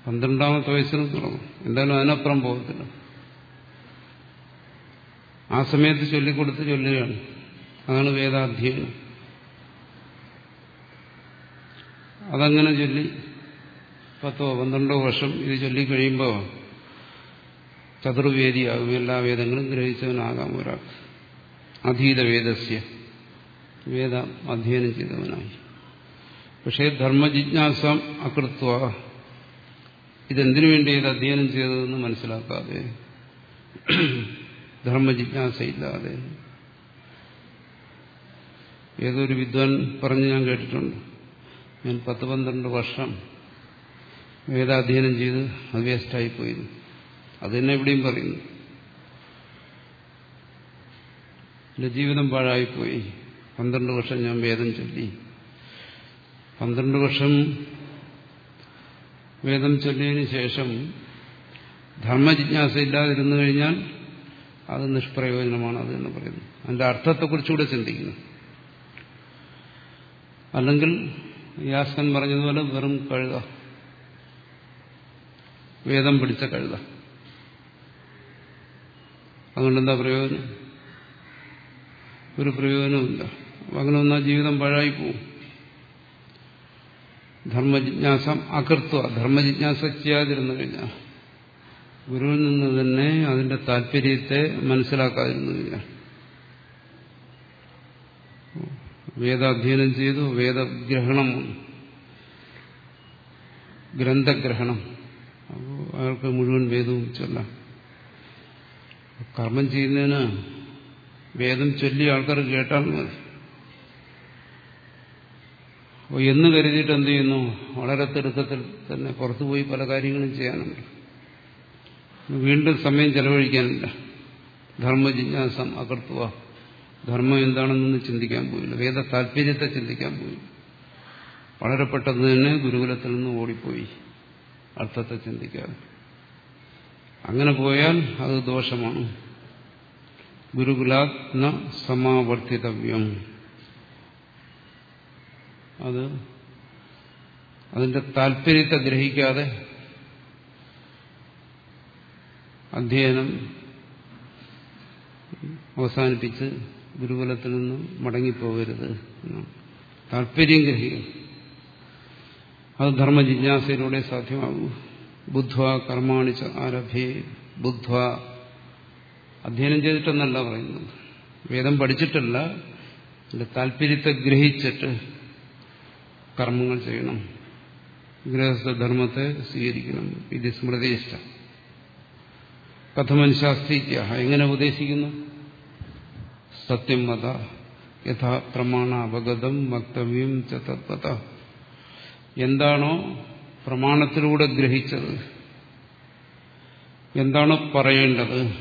പന്ത്രണ്ടാമത്തെ വയസ്സിലും തുടങ്ങും. എന്തായാലും അതിനപ്പുറം പോകത്തില്ല. ആ സമയത്ത് ചൊല്ലിക്കൊടുത്ത് ചൊല്ലുകയാണ്. അതാണ് വേദാധ്യയനം. അതങ്ങനെ ചൊല്ലി പത്തോ പന്ത്രണ്ടോ വർഷം ഇത് ചൊല്ലിക്കഴിയുമ്പോൾ ചതുർവേദിയാകും. എല്ലാ വേദങ്ങളും ഗ്രഹിച്ചവനാകാം ഒരാൾക്ക്. അധീത വേദസ്യ വേദം അധ്യയനം ചെയ്തവനായി. പക്ഷേ ധർമ്മജിജ്ഞാസം അകൃത്വ. ഇതെന്തിനു വേണ്ടി ഇത് അധ്യയനം ചെയ്തതെന്ന് മനസ്സിലാക്കാതെ ധർമ്മ ജിജ്ഞാസയില്ലാതെ ഏതൊരു വിദ്വാൻ പറഞ്ഞ് ഞാൻ കേട്ടിട്ടുണ്ട്. ഞാൻ പത്ത് പന്ത്രണ്ട് വർഷം വേദാധ്യയനം ചെയ്ത് അത് വേസ്റ്റായിപ്പോയി അത് തന്നെ എവിടെയും പറയുന്നു. എന്റെ ജീവിതം പാഴായിപ്പോയി. പന്ത്രണ്ട് വർഷം ഞാൻ വേദം ചൊല്ലി. പന്ത്രണ്ട് വർഷം വേദം ചൊല്ലിയതിന് ശേഷം ധർമ്മജിജ്ഞാസ ഇല്ലാതിരുന്നു കഴിഞ്ഞാൽ അത് നിഷ്പ്രയോജനമാണ് അത് എന്ന് പറയുന്നു. അതിന്റെ അർത്ഥത്തെക്കുറിച്ചുകൂടെ ചിന്തിക്കുന്നു. അല്ലെങ്കിൽ യാസ്കൻ പറഞ്ഞതുപോലെ വെറും കഴുത. വേദം പിടിച്ച കഴുത. അതുകൊണ്ടെന്താ പ്രയോജനം? ഒരു പ്രയോജനവുമില്ല. അങ്ങനെ വന്നാൽ ജീവിതം പാഴായി പോവും ധർമ്മജിജ്ഞാസം അകൃത്വ ധർമ്മജിജ്ഞാസ ചെയ്യാതിരുന്നു കഴിഞ്ഞാൽ ഗുരുവിൽ നിന്ന് തന്നെ അതിന്റെ താല്പര്യത്തെ മനസ്സിലാക്കാതിരുന്നു കഴിഞ്ഞാൽ. വേദാധ്യയനം ചെയ്തു വേദഗ്രഹണം ഗ്രന്ഥഗ്രഹണം. അപ്പോൾ അയാൾക്ക് മുഴുവൻ വേദവും ചൊല്ലാം. കർമ്മം ചെയ്യുന്നതിന് വേദം ചൊല്ലി ആൾക്കാർ കേട്ടാൽ മതി. എന്ന് കരുതിയിട്ട് എന്ത് ചെയ്യുന്നു? വളരെ തിടുക്കത്തിൽ തന്നെ പുറത്തുപോയി പല കാര്യങ്ങളും ചെയ്യാനുണ്ട്. വീണ്ടും സമയം ചെലവഴിക്കാനില്ല. ധർമ്മ ജിജ്ഞാസം അകർത്തുക ധർമ്മം എന്താണെന്നൊന്നും ചിന്തിക്കാൻ പോയില്ല. വേദ താല്പര്യത്തെ ചിന്തിക്കാൻ പോയി. വളരെ പെട്ടെന്ന് തന്നെ ഗുരുകുലത്തിൽ നിന്ന് ഓടിപ്പോയി. അർത്ഥത്തെ ചിന്തിക്കാതെ. അങ്ങനെ പോയാൽ അത് ദോഷമാണ്. ഗുരുകുലാത്മ സമാവർത്തിതവ്യം. അത് അതിന്റെ താല്പര്യത്തെ ഗ്രഹിക്കാതെ അധ്യയനം അവസാനിപ്പിച്ച് ഗുരുകുലത്തിൽ നിന്നും മടങ്ങിപ്പോകരുത് താല്പര്യം ഗ്രഹിക്കുക. അത് ധർമ്മ ജിജ്ഞാസയിലൂടെ സാധ്യമാകൂ. ബുദ്ധ്വ കർമാണിച്ച ആരഭ്യേ ബുദ്ധ്വ. അധ്യയനം ചെയ്തിട്ടെന്നല്ല പറയുന്നത്. വേദം പഠിച്ചിട്ടല്ല താല്പര്യത്തെ ഗ്രഹിച്ചിട്ട് കർമ്മങ്ങൾ ചെയ്യണം. ഗൃഹസ്ഥധർമ്മത്തെ സ്വീകരിക്കണം. ഇത് സ്മൃതിയിഷ്ട. കഥമനുശാസ്ത്രീത്യ എങ്ങനെ ഉപദേശിക്കുന്നു? സത്യം മത യഥാ പ്രമാണ അപഗതം വക്തവ്യം ച തത്വത. എന്താണോ പ്രമാണത്തിലൂടെ ഗ്രഹിച്ചത്? എന്താണോ പറയേണ്ടത്?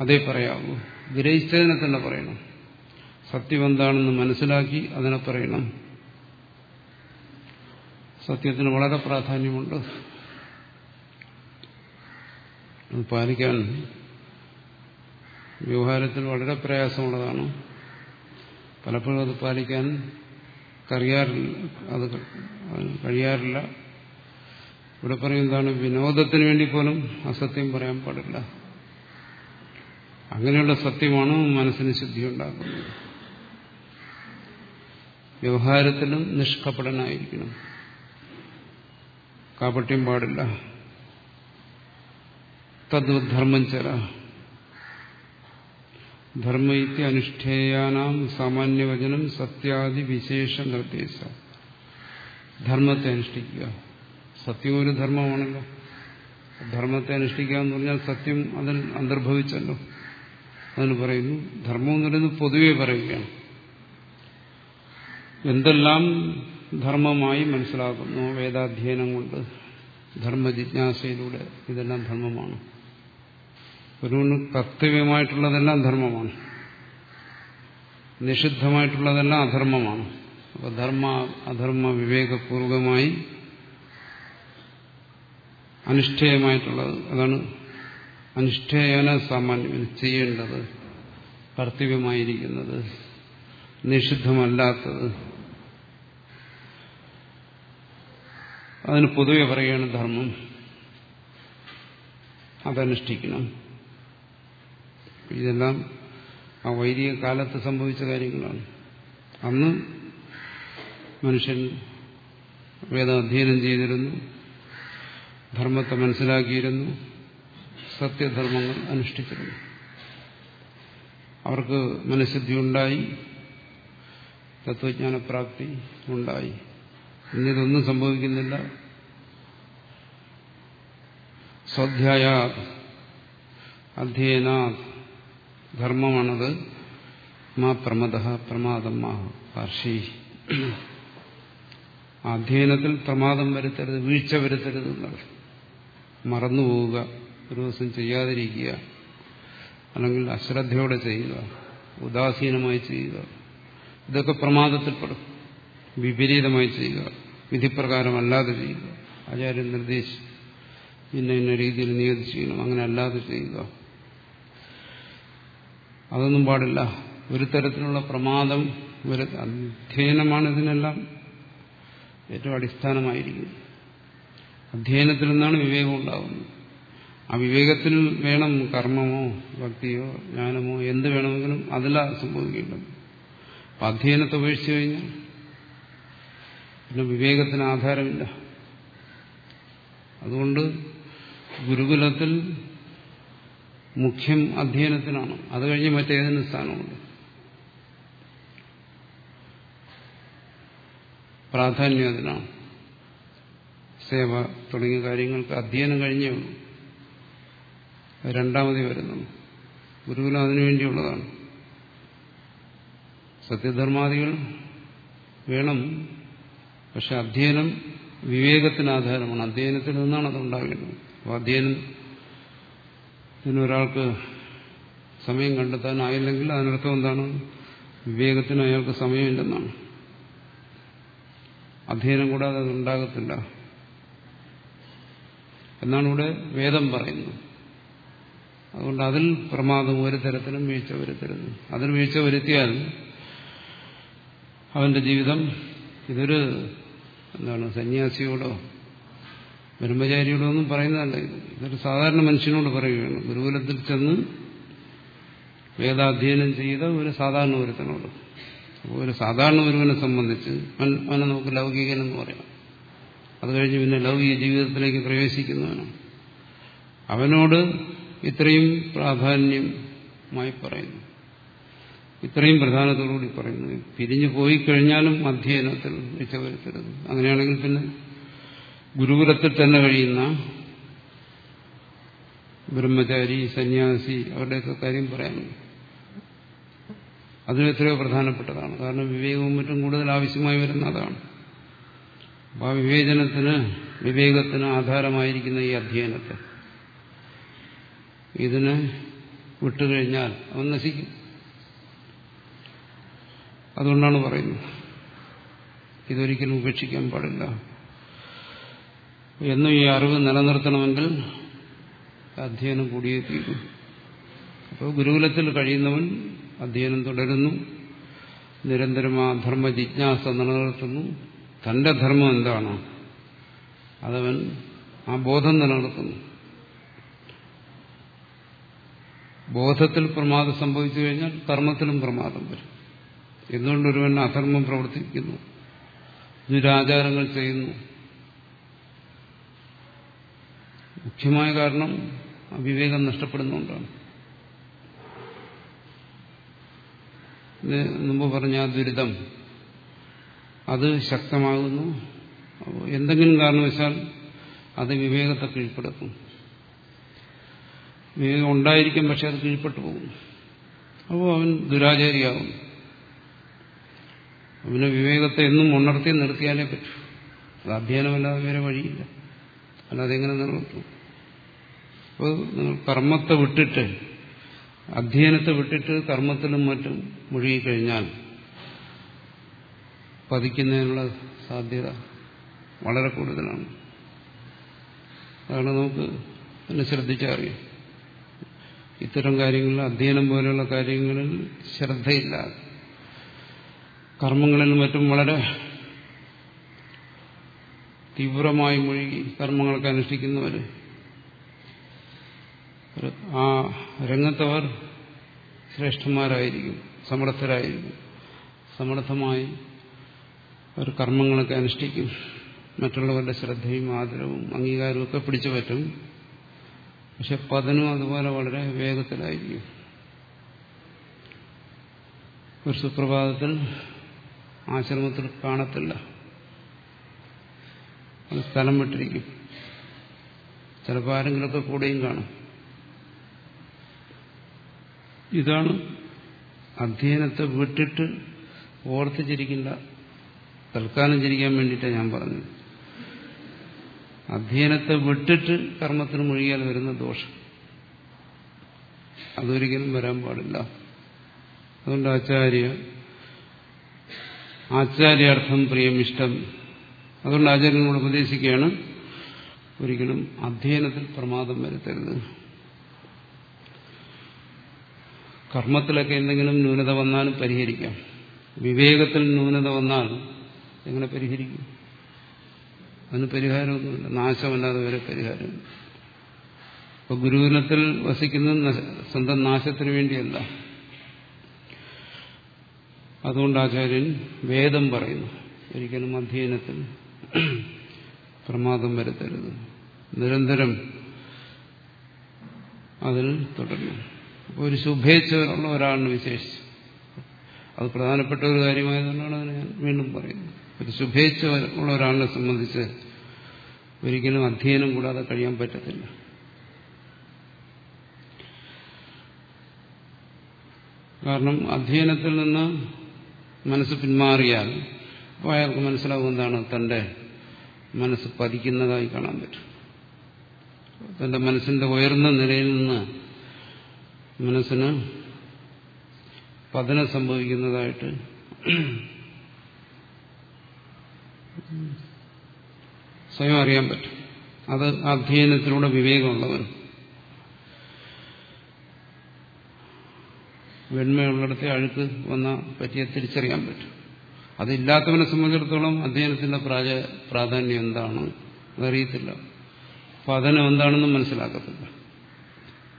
അതേ പറയാവൂ. ഗ്രഹിച്ചതിനെ തന്നെ പറയണം. സത്യം എന്താണെന്ന് മനസ്സിലാക്കി അതിനെ പറയണം. സത്യത്തിന് വളരെ പ്രാധാന്യമുണ്ട്. പാലിക്കാൻ വ്യവഹാരത്തിൽ വളരെ പ്രയാസമുള്ളതാണ്. പലപ്പോഴും അത് പാലിക്കാൻ കറിയാറില്ല അത് കഴിയാറില്ല. ഇവിടെ പറയുന്നതാണ് വിനോദത്തിന് വേണ്ടി പോലും അസത്യം പറയാൻ പാടില്ല. അങ്ങനെയുള്ള സത്യമാണ് മനസ്സിന് ശുദ്ധി ഉണ്ടാക്കുന്നത് വ്യവഹാരത്തിലും നിഷ്കപടനായിരിക്കണം. കാപട്യം പാടില്ല. തദ്ധർമ്മം ചര. ധർമ്മയിത്തി അനുഷ്ഠേയാനാം സാമാന്യവചനം സത്യാദി വിശേഷ നിർദ്ദേശ ധർമ്മത്തെ അനുഷ്ഠിക്കുക. സത്യം ഒരു ധർമ്മമാണല്ലോ. ധർമ്മത്തെ അനുഷ്ഠിക്കുക എന്ന് പറഞ്ഞാൽ സത്യം അതിൽ അന്തർഭവിച്ചല്ലോ. അതിന് പറയുന്നു ധർമ്മം എന്ന് പറയുന്നത് പൊതുവെ പറയുകയാണ്. എന്തെല്ലാം ധർമ്മമായി മനസ്സിലാക്കുന്നു വേദാധ്യയനം കൊണ്ട്? ധർമ്മജിജ്ഞാസയിലൂടെ ഇതെല്ലാം ധർമ്മമാണ്. ഒരുവന് കർത്തവ്യമായിട്ടുള്ളതെല്ലാം ധർമ്മമാണ്. നിഷിദ്ധമായിട്ടുള്ളതെല്ലാം അധർമ്മമാണ്. അപ്പോൾ ധർമ്മ അധർമ്മ വിവേകപൂർവമായി അനിഷ്ഠേയമായിട്ടുള്ളത് അതാണ് അനുഷ്ഠേയന സാമാന്യം ചെയ്യേണ്ടത് കർത്തവ്യമായിരിക്കുന്നത് നിഷിദ്ധമല്ലാത്തത്. അതിന് പൊതുവെ പറയുകയാണ് ധർമ്മം. അതനുഷ്ഠിക്കണം. ഇതെല്ലാം ആ വൈദിക കാലത്ത് സംഭവിച്ച കാര്യങ്ങളാണ്. അന്ന് മനുഷ്യൻ വേദാധ്യയനം ചെയ്തിരുന്നു. ധർമ്മത്തെ മനസ്സിലാക്കിയിരുന്നു. സത്യധർമ്മങ്ങൾ അനുഷ്ഠിച്ചിരുന്നു. അവർക്ക് മനഃശുദ്ധി ഉണ്ടായി തത്വജ്ഞാനപ്രാപ്തി ഉണ്ടായി. ഇന്നിതൊന്നും സംഭവിക്കുന്നില്ല. സ്വാധ്യായ അധ്യയന ധർമ്മമാണത്. മാ പ്രമദ പ്രമാദം മാ കാർഷി അധ്യയനത്തിൽ പ്രമാദം വരുത്തരുത് വീഴ്ച വരുത്തരുത് എന്നാണ് മറന്നുപോവുക ഒരു ദിവസം ചെയ്യാതിരിക്കുക അല്ലെങ്കിൽ അശ്രദ്ധയോടെ ചെയ്യുക ഉദാസീനമായി ചെയ്യുക. ഇതൊക്കെ പ്രമാദത്തിൽപ്പെടും. വിപരീതമായി ചെയ്യുക. വിധിപ്രകാരമല്ലാതെ ചെയ്യുക. ആചാര്യൻ നിർദ്ദേശിച്ചു ഇന്ന ഇന്ന രീതിയിൽ നിയോഗിച്ച് ചെയ്യണം അങ്ങനെ അല്ലാതെ ചെയ്യുക. അതൊന്നും പാടില്ല. ഒരു തരത്തിലുള്ള പ്രമാദം ഒരു അധ്യയനമാണ് ഇതിനെല്ലാം ഏറ്റവും അടിസ്ഥാനമായിരിക്കുന്നത്. അധ്യയനത്തിൽ നിന്നാണ് വിവേകം ഉണ്ടാകുന്നത് ആ വിവേകത്തിൽ വേണം കർമ്മമോ ഭക്തിയോ ജ്ഞാനമോ എന്ത് വേണമെങ്കിലും അതിലാ സംഭവിക്കേണ്ടത്. അപ്പം അധ്യയനത്തെ ഉപേക്ഷിച്ചു കഴിഞ്ഞാൽ പിന്നെ വിവേകത്തിന് ആധാരമില്ല. അതുകൊണ്ട് ഗുരുകുലത്തിൽ മുഖ്യം അധ്യയനത്തിനാണ്. അത് കഴിഞ്ഞ് മറ്റേതിന് സ്ഥാനമുണ്ട്. പ്രാധാന്യം അതിനാണ് സേവ തുടങ്ങിയ കാര്യങ്ങൾക്ക് അധ്യയനം കഴിഞ്ഞേ ഉള്ളൂ. രണ്ടാമതി വരുന്നു ഗുരുകുലം അതിനുവേണ്ടിയുള്ളതാണ് സത്യധർമാദികൾ വേണം പക്ഷെ അധ്യയനം വിവേകത്തിന് ആധാരമാണ് അധ്യയനത്തിൽ നിന്നാണ് അത് ഉണ്ടാകേണ്ടത് അപ്പോൾ അധ്യയനം ഇതിനൊരാൾക്ക് സമയം കണ്ടെത്താനായില്ലെങ്കിൽ അതിനർത്ഥം എന്താണ്? വിവേകത്തിന് അയാൾക്ക് സമയമില്ലെന്നാണ്. അധ്യയനം കൂടാതെ അത് ഉണ്ടാകത്തില്ല. എന്നാണ് ഇവിടെ വേദം പറയുന്നത്. അതുകൊണ്ട് അതിൽ പ്രമാദം ഒരു തരത്തിലും വീഴ്ച വരുത്തരുത്. അതിൽ വീഴ്ച വരുത്തിയാൽ അവന്റെ ജീവിതം ഇതൊരു എന്താണ് സന്യാസിയോടോ ബ്രഹ്മചാരിയോടോ ഒന്നും പറയുന്നതല്ല. ഇത് ഇതൊരു സാധാരണ മനുഷ്യനോട് പറയുകയാണ്. ഗുരുകുലത്തിൽ ചെന്ന് വേദാധ്യയനം ചെയ്ത ഒരു സാധാരണ ഒരുത്തനോട്. അപ്പോൾ ഒരു സാധാരണ ഒരുവനെ സംബന്ധിച്ച് അവനെ നമുക്ക് ലൗകികനെന്ന് പറയാം. അത് കഴിഞ്ഞ് പിന്നെ ലൗകിക ജീവിതത്തിലേക്ക് പ്രവേശിക്കുന്നവനാണ്. അവനോട് ഇത്രയും പ്രാധാന്യമായി പറയുന്നു. ഇത്രയും പ്രധാനത്തോടുകൂടി പറയുന്നു. പിരിഞ്ഞു പോയി കഴിഞ്ഞാലും അധ്യയനത്തിൽ വീഴ്ച വരുത്തരുത്. അങ്ങനെയാണെങ്കിൽ പിന്നെ ഗുരുകുലത്തിൽ തന്നെ കഴിയുന്ന ബ്രഹ്മചാരി സന്യാസി അവരുടെയൊക്കെ കാര്യം പറയാനുണ്ട് അതും എത്രയോ പ്രധാനപ്പെട്ടതാണ്. കാരണം വിവേകവും മറ്റും കൂടുതൽ ആവശ്യമായി വരുന്ന അതാണ്. അപ്പോൾ ആ വിവേചനത്തിന് വിവേകത്തിന് ആധാരമായിരിക്കുന്ന ഈ അധ്യയനത്തെ. ഇതിനെ വിട്ടുകഴിഞ്ഞാൽ അവൻ നശിക്കും. അതുകൊണ്ടാണ് പറയുന്നത്. ഇതൊരിക്കലും ഉപേക്ഷിക്കാൻ പാടില്ല. എന്നും ഈ അറിവ് നിലനിർത്തണമെങ്കിൽ അധ്യയനം കൂടിയേ തീരും അപ്പോൾ ഗുരുകുലത്തിൽ കഴിയുന്നവൻ അധ്യയനം തുടരുന്നു. നിരന്തരം ആ ധർമ്മ ജിജ്ഞാസ നിലനിർത്തുന്നു. തന്റെ ധർമ്മം എന്താണ്? അതവൻ ആ ബോധം നിലനിർത്തുന്നു. ബോധത്തിൽ പ്രമാദം സംഭവിച്ചു കഴിഞ്ഞാൽ കർമ്മത്തിലും പ്രമാദം വരും. എന്തുകൊണ്ടൊരുവൻ അധർമ്മം പ്രവർത്തിക്കുന്നു? ദുരാചാരങ്ങൾ ചെയ്യുന്നു? മുഖ്യമായ കാരണം അവിവേകം നഷ്ടപ്പെടുന്നുകൊണ്ടാണ് മുമ്പ് പറഞ്ഞ ദുരിതം. അത് ശക്തമാകുന്നു. എന്തെങ്കിലും കാരണവശാൽ അത് വിവേകത്തെ കീഴ്പ്പെടുത്തും. വിവേകം ഉണ്ടായിരിക്കും പക്ഷെ അത് കീഴ്പ്പെട്ടു പോകും. അപ്പോൾ അവൻ ദുരാചാരിയാകും അവന് വിവേകത്തെ എന്നും ഉണർത്തി നിർത്തിയാലേ പറ്റൂ. അത് അധ്യയനമല്ലാതെ വേറെ വഴിയില്ല. അല്ലാതെ എങ്ങനെ നിലനിർത്തും അപ്പോൾ നിങ്ങൾ കർമ്മത്തെ വിട്ടിട്ട് അധ്യയനത്തെ വിട്ടിട്ട് കർമ്മത്തിലും മറ്റും മുഴുകിക്കഴിഞ്ഞാൽ പതിക്കുന്നതിനുള്ള സാധ്യത വളരെ കൂടുതലാണ്. അതാണ് നമുക്ക് എന്നെ ശ്രദ്ധിച്ചറിയാം ഇത്തരം കാര്യങ്ങളിൽ അധ്യയനം പോലെയുള്ള കാര്യങ്ങളിൽ ശ്രദ്ധയില്ലാതെ കർമ്മങ്ങളിലും മറ്റും വളരെ തീവ്രമായി മുഴുകി കർമ്മങ്ങളൊക്കെ അനുഷ്ഠിക്കുന്നവർ. ആ രംഗത്തവർ ശ്രേഷ്ഠന്മാരായിരിക്കും സമർത്ഥരായിരിക്കും. സമർത്ഥമായി അവർ കർമ്മങ്ങളൊക്കെ അനുഷ്ഠിക്കും. മറ്റുള്ളവരുടെ ശ്രദ്ധയും ആദരവും അംഗീകാരവും ഒക്കെ പിടിച്ചു പറ്റും. പക്ഷെ പതനും അതുപോലെ വളരെ വേഗത്തിലായിരിക്കും. ഒരു സുപ്രഭാതത്തിൽ ആശ്രമത്തിൽ കാണത്തില്ല. അത് സ്ഥലം വിട്ടിരിക്കും. ചിലപ്പോൾ ആരെങ്കിലുമൊക്കെ കൂടെയും കാണും. ഇതാണ് അധ്യയനത്തെ വിട്ടിട്ട് ഓർത്ത് ചിരിക്കില്ല തൽക്കാലം ചിരിക്കാൻ വേണ്ടിയിട്ടാണ് ഞാൻ പറഞ്ഞത്. അധ്യയനത്തെ വിട്ടിട്ട് കർമ്മത്തിന് മുഴുകിയാൽ വരുന്ന ദോഷം. അതൊരിക്കലും വരാൻ പാടില്ല. അതുകൊണ്ട് ആചാര്യ ആചാര്യാർത്ഥം പ്രിയം ഇഷ്ടം അതുകൊണ്ട് ആചാര്യനോട് ഉപദേശിക്കുകയാണ്. ഒരിക്കലും അധ്യയനത്തിൽ പ്രമാദം വരുത്തരുത്. കർമ്മത്തിലൊക്കെ എന്തെങ്കിലും ന്യൂനത വന്നാലും പരിഹരിക്കാം. വിവേകത്തിൽ ന്യൂനത വന്നാൽ എങ്ങനെ പരിഹരിക്കും? അതിന് പരിഹാരമൊന്നുമില്ല. നാശമല്ലാതെ വരെ പരിഹാരം ഇപ്പൊ ഗുരുകുലത്തിൽ വസിക്കുന്നത് സ്വന്തം നാശത്തിന് വേണ്ടിയല്ല. അതുകൊണ്ട് ആചാര്യൻ വേദം പറയുന്നു. ഒരിക്കലും അധ്യയനത്തിൽ പ്രമാദം വരുത്തരുത്. നിരന്തരം അതിൽ അപ്പോൾ ഒരു ശുഭേച്ഛയുള്ള ഒരാളിന് വിശേഷിച്ച്. അത് പ്രധാനപ്പെട്ട ഒരു കാര്യമായതുകൊണ്ടാണ് അതിനെ ഞാൻ വീണ്ടും പറയുന്നത്. ഒരു ശുഭേച്ഛ ഉള്ള ഒരാളിനെ സംബന്ധിച്ച് ഒരിക്കലും അധ്യയനം കൂടാതെ കഴിയാൻ പറ്റത്തില്ല. കാരണം അധ്യയനത്തിൽ നിന്ന് മനസ്സ് പിന്മാറിയാൽ അപ്പോൾ അയാൾക്ക് മനസ്സിലാവും എന്താണ് തന്റെ മനസ്സ് പതിക്കുന്നതായി കാണാൻ പറ്റും. തന്റെ മനസ്സിന്റെ ഉയർന്ന നിലയിൽ നിന്ന് മനസ്സിന് പതനം സംഭവിക്കുന്നതായിട്ട് സ്വയം അറിയാൻ പറ്റും. അത് അധ്യയനത്തിലൂടെ വിവേകമുള്ളവൻ വെണ്മയുള്ളിടത്തെ അഴുക്ക് വന്ന പറ്റിയ തിരിച്ചറിയാൻ പറ്റും. അതില്ലാത്തവനെ സംബന്ധിച്ചിടത്തോളം അധ്യയനത്തിന്റെ പ്രാധാന്യം എന്താണ് അതറിയത്തില്ല പതനം എന്താണെന്നും മനസ്സിലാക്കത്തില്ല.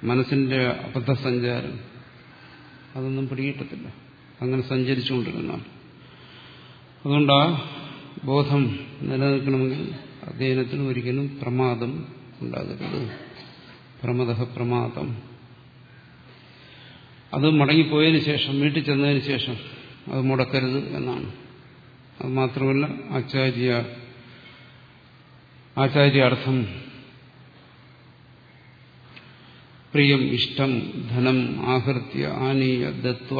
മനസ്സിന്റെ അബദ്ധസഞ്ചാരം അതൊന്നും പിടികിട്ടത്തില്ല. അങ്ങനെ സഞ്ചരിച്ചുകൊണ്ടിരുന്നാണ് അതുകൊണ്ട് ആ ബോധം നിലനിൽക്കണമെങ്കിൽ അധ്യയനത്തിന് ഒരിക്കലും പ്രമാദം ഉണ്ടാകരുത്. പ്രമദ പ്രമാദം അത് മടങ്ങിപ്പോയതിന് ശേഷം വീട്ടിൽ ചെന്നതിന് ശേഷം അത് മുടക്കരുത് എന്നാണ്. അത് മാത്രമല്ല ആചാര്യ അർത്ഥം പ്രിയം ഇഷ്ടം ധനം ആഹൃത്യ ആനീയ ദത്വ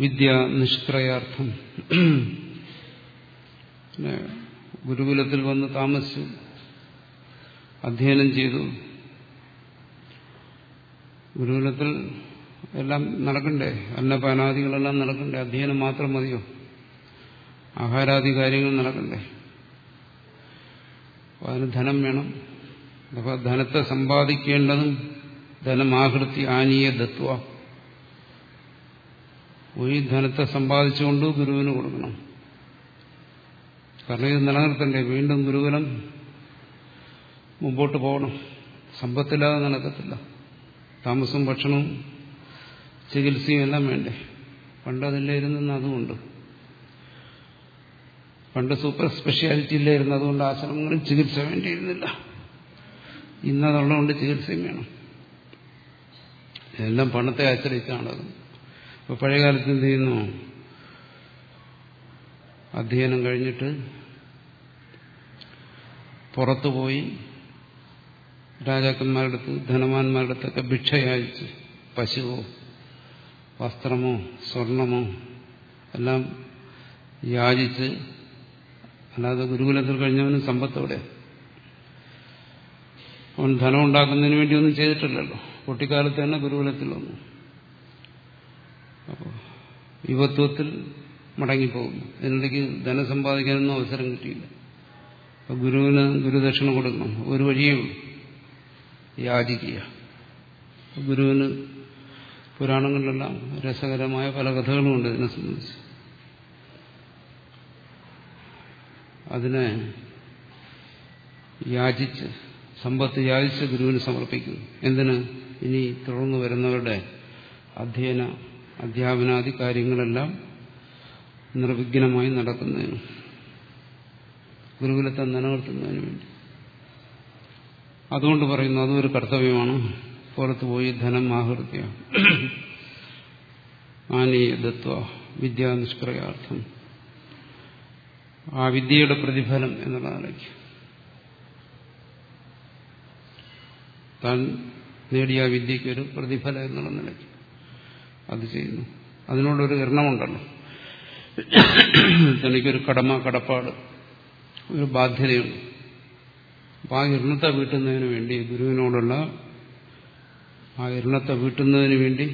വിദ്യ നിഷ്ക്രയാർത്ഥം. ഗുരുകുലത്തിൽ വന്ന് താമസിച്ചു അധ്യയനം ചെയ്തു. ഗുരുകുലത്തിൽ എല്ലാം നടക്കണ്ടേ? അന്നപാനാദികളെല്ലാം നടക്കണ്ടേ? അധ്യയനം മാത്രം മതിയോ? ആഹാരാദി കാര്യങ്ങൾ നടക്കണ്ടേ? അതിന് ധനം വേണം. അപ്പോൾ ധനത്തെ സമ്പാദിക്കേണ്ടതും ധനമാകൃത്തി ആനീയ ദത്വ. ഈ ധനത്തെ സമ്പാദിച്ചുകൊണ്ട് ഗുരുവിന് കൊടുക്കണം. കാരണം ഇത് നിലനിർത്തണ്ടേ? വീണ്ടും ഗുരുകുലം മുമ്പോട്ട് പോകണം. സമ്പത്തില്ലാതെ നടക്കത്തില്ല. താമസവും ഭക്ഷണവും ചികിത്സയും എല്ലാം വേണ്ടേ? പണ്ട് അതില്ലായിരുന്നു അതുകൊണ്ട് പണ്ട് സൂപ്പർ സ്പെഷ്യാലിറ്റി ഇല്ലായിരുന്നു അതുകൊണ്ട് ആശ്രമങ്ങളിൽ ചികിത്സ വേണ്ടിയിരുന്നില്ല. ഇന്നതുള്ളതുകൊണ്ട് ചികിത്സയും വേണം. എല്ലാം പണത്തെ ആശ്രയിച്ചാണത്. ഇപ്പൊ പഴയകാലത്ത് എന്ത് ചെയ്യുന്നു? അധ്യയനം കഴിഞ്ഞിട്ട് പുറത്തുപോയി രാജാക്കന്മാരുടെ അടുത്ത് ധനവാന്മാരുടെ അടുത്തൊക്കെ ഭിക്ഷയച്ച് പശുവോ വസ്ത്രമോ സ്വർണമോ എല്ലാം യാചിച്ച് അല്ലാതെ ഗുരുകുലത്തിൽ കഴിഞ്ഞവനും സമ്പത്തോടെ. അവൻ ധനം ഉണ്ടാക്കുന്നതിന് വേണ്ടി ഒന്നും ചെയ്തിട്ടില്ലല്ലോ. കുട്ടിക്കാലത്ത് തന്നെ ഗുരുകുലത്തിൽ വന്നു. അപ്പോൾ യുവത്വത്തിൽ മടങ്ങിപ്പോകുന്നു. ഇതിനിടയ്ക്ക് ധനം സമ്പാദിക്കാനൊന്നും അവസരം കിട്ടിയില്ല. അപ്പോൾ ഗുരുവിന് ഗുരുദക്ഷിണ കൊടുക്കണം. ഒരു വഴിയേ ഉള്ളൂ. യാചിക്കുക ഗുരുവിന് പുരാണങ്ങളിലെല്ലാം രസകരമായ പല കഥകളുമുണ്ട് ഇതിനെ സംബന്ധിച്ച്. അതിനെ യാചിച്ച് സമ്പത്ത് യാചിച്ച് ഗുരുവിന് സമർപ്പിക്കുന്നു എന്തിന്? ഇനി തുടർന്ന് വരുന്നവരുടെ അധ്യയന അധ്യാപനാദി കാര്യങ്ങളെല്ലാം നിർവിഘ്നമായി നടക്കുന്നതിനും ഗുരുകുലത്തെ നിലനിർത്തുന്നതിന് വേണ്ടി. അതുകൊണ്ട് പറയുന്നു അതും ഒരു കർത്തവ്യമാണ്. പുറത്തു പോയി ധനം ആഹൃത്യ ആനീയ ദത്വ വിദ്യാനിഷ്ക്രയാർത്ഥം ആ വിദ്യയുടെ പ്രതിഫലം എന്നുള്ള താൻ നേടിയ വിദ്യയ്ക്ക് ഒരു പ്രതിഫലം എന്നുള്ള നിലയ്ക്ക് അത് ചെയ്യുന്നു. അതിനോടൊരു എണ്ണമുണ്ടല്ലോ. തനിക്കൊരു കടമ കടപ്പാട് ഒരു ബാധ്യതയുണ്ട്. അപ്പം ആ ഇരുണത്തെ വീട്ടുന്നതിന് വേണ്ടി ഗുരുവിനോടുള്ള ആ ഇരുണത്തെ വീട്ടുന്നതിന് വേണ്ടി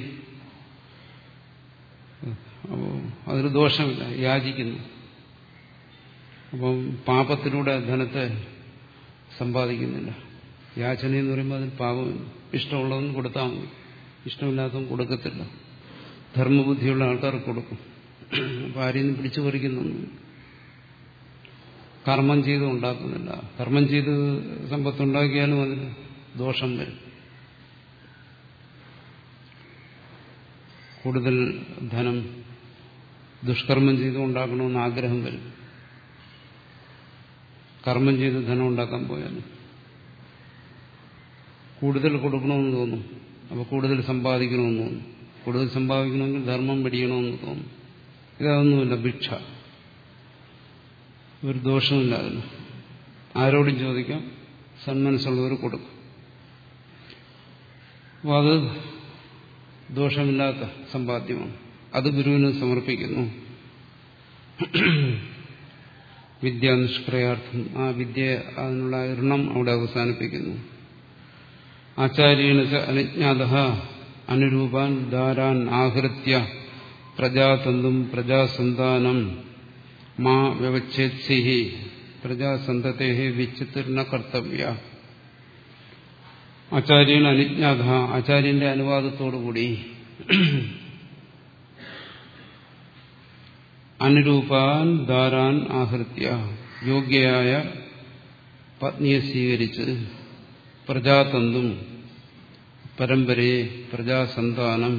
അതൊരു ദോഷമില്ല യാചിക്കുന്നു. അപ്പം പാപത്തിലൂടെ ധനത്തെ സമ്പാദിക്കുന്നില്ല. യാചന എന്ന് പറയുമ്പോൾ അതിൽ പാപം ഇഷ്ടമുള്ളതൊന്നും കൊടുത്താൽ മതി. ഇഷ്ടമില്ലാത്തതും കൊടുക്കത്തില്ല. ധർമ്മബുദ്ധിയുള്ള ആൾക്കാർക്ക് കൊടുക്കും. അപ്പം ആരെയും പിടിച്ചു പറിക്കുന്നൊന്നും കർമ്മം ചെയ്ത് ഉണ്ടാക്കുന്നില്ല. കർമ്മം ചെയ്ത് സമ്പത്തുണ്ടാക്കിയാലും അതിന് ദോഷം വരും. കൂടുതൽ ധനം ദുഷ്കർമ്മം ചെയ്ത് ഉണ്ടാക്കണമെന്ന് ആഗ്രഹം വരും. കർമ്മം ചെയ്ത് ധനം ഉണ്ടാക്കാൻ പോയാലും കൂടുതൽ കൊടുക്കണമെന്ന് തോന്നും. അപ്പോൾ കൂടുതൽ സമ്പാദിക്കണമെന്ന് തോന്നും. കൂടുതൽ സമ്പാദിക്കണമെങ്കിൽ ധർമ്മം പിടിയണമെന്ന് തോന്നും. ഇതൊന്നുമില്ല ഭിക്ഷ. ഒരു ദോഷമില്ല ആരോടും ചോദിക്കാം സന്മനസ്സുള്ളവർ കൊടുക്കും. അപ്പോൾ അത് ദോഷമില്ലാത്ത സമ്പാദ്യമാണ്. അത് ഗുരുവിന് സമർപ്പിക്കുന്നു. വിദ്യാനിഷ്ക്രയാർത്ഥം ആ വിദ്യ അതിനുള്ള ഋണം അവിടെ അവസാനിപ്പിക്കുന്നു. ആചാര്യണ അനുജ്ഞാത അനുരൂപാൻ ദാരാൻ ആഹൃത്യ പ്രജാതന്തും പ്രജാസന്താനം മാ വ്യവച്ഛേത്സിഹി പ്രജാസന്തത്തെ വിച്ചിത്തിർണ കർത്തവ്യ. ആചാര്യൻ അനുജ്ഞാത ആചാര്യന്റെ അനുവാദത്തോടുകൂടി അനുരൂപാൻ ദാരാൻ ആഹൃത്യ യോഗ്യയായ പത്നിയെ സ്വീകരിച്ച് പ്രജാതന്തും പരമ്പരയെ പ്രജാസന്താനം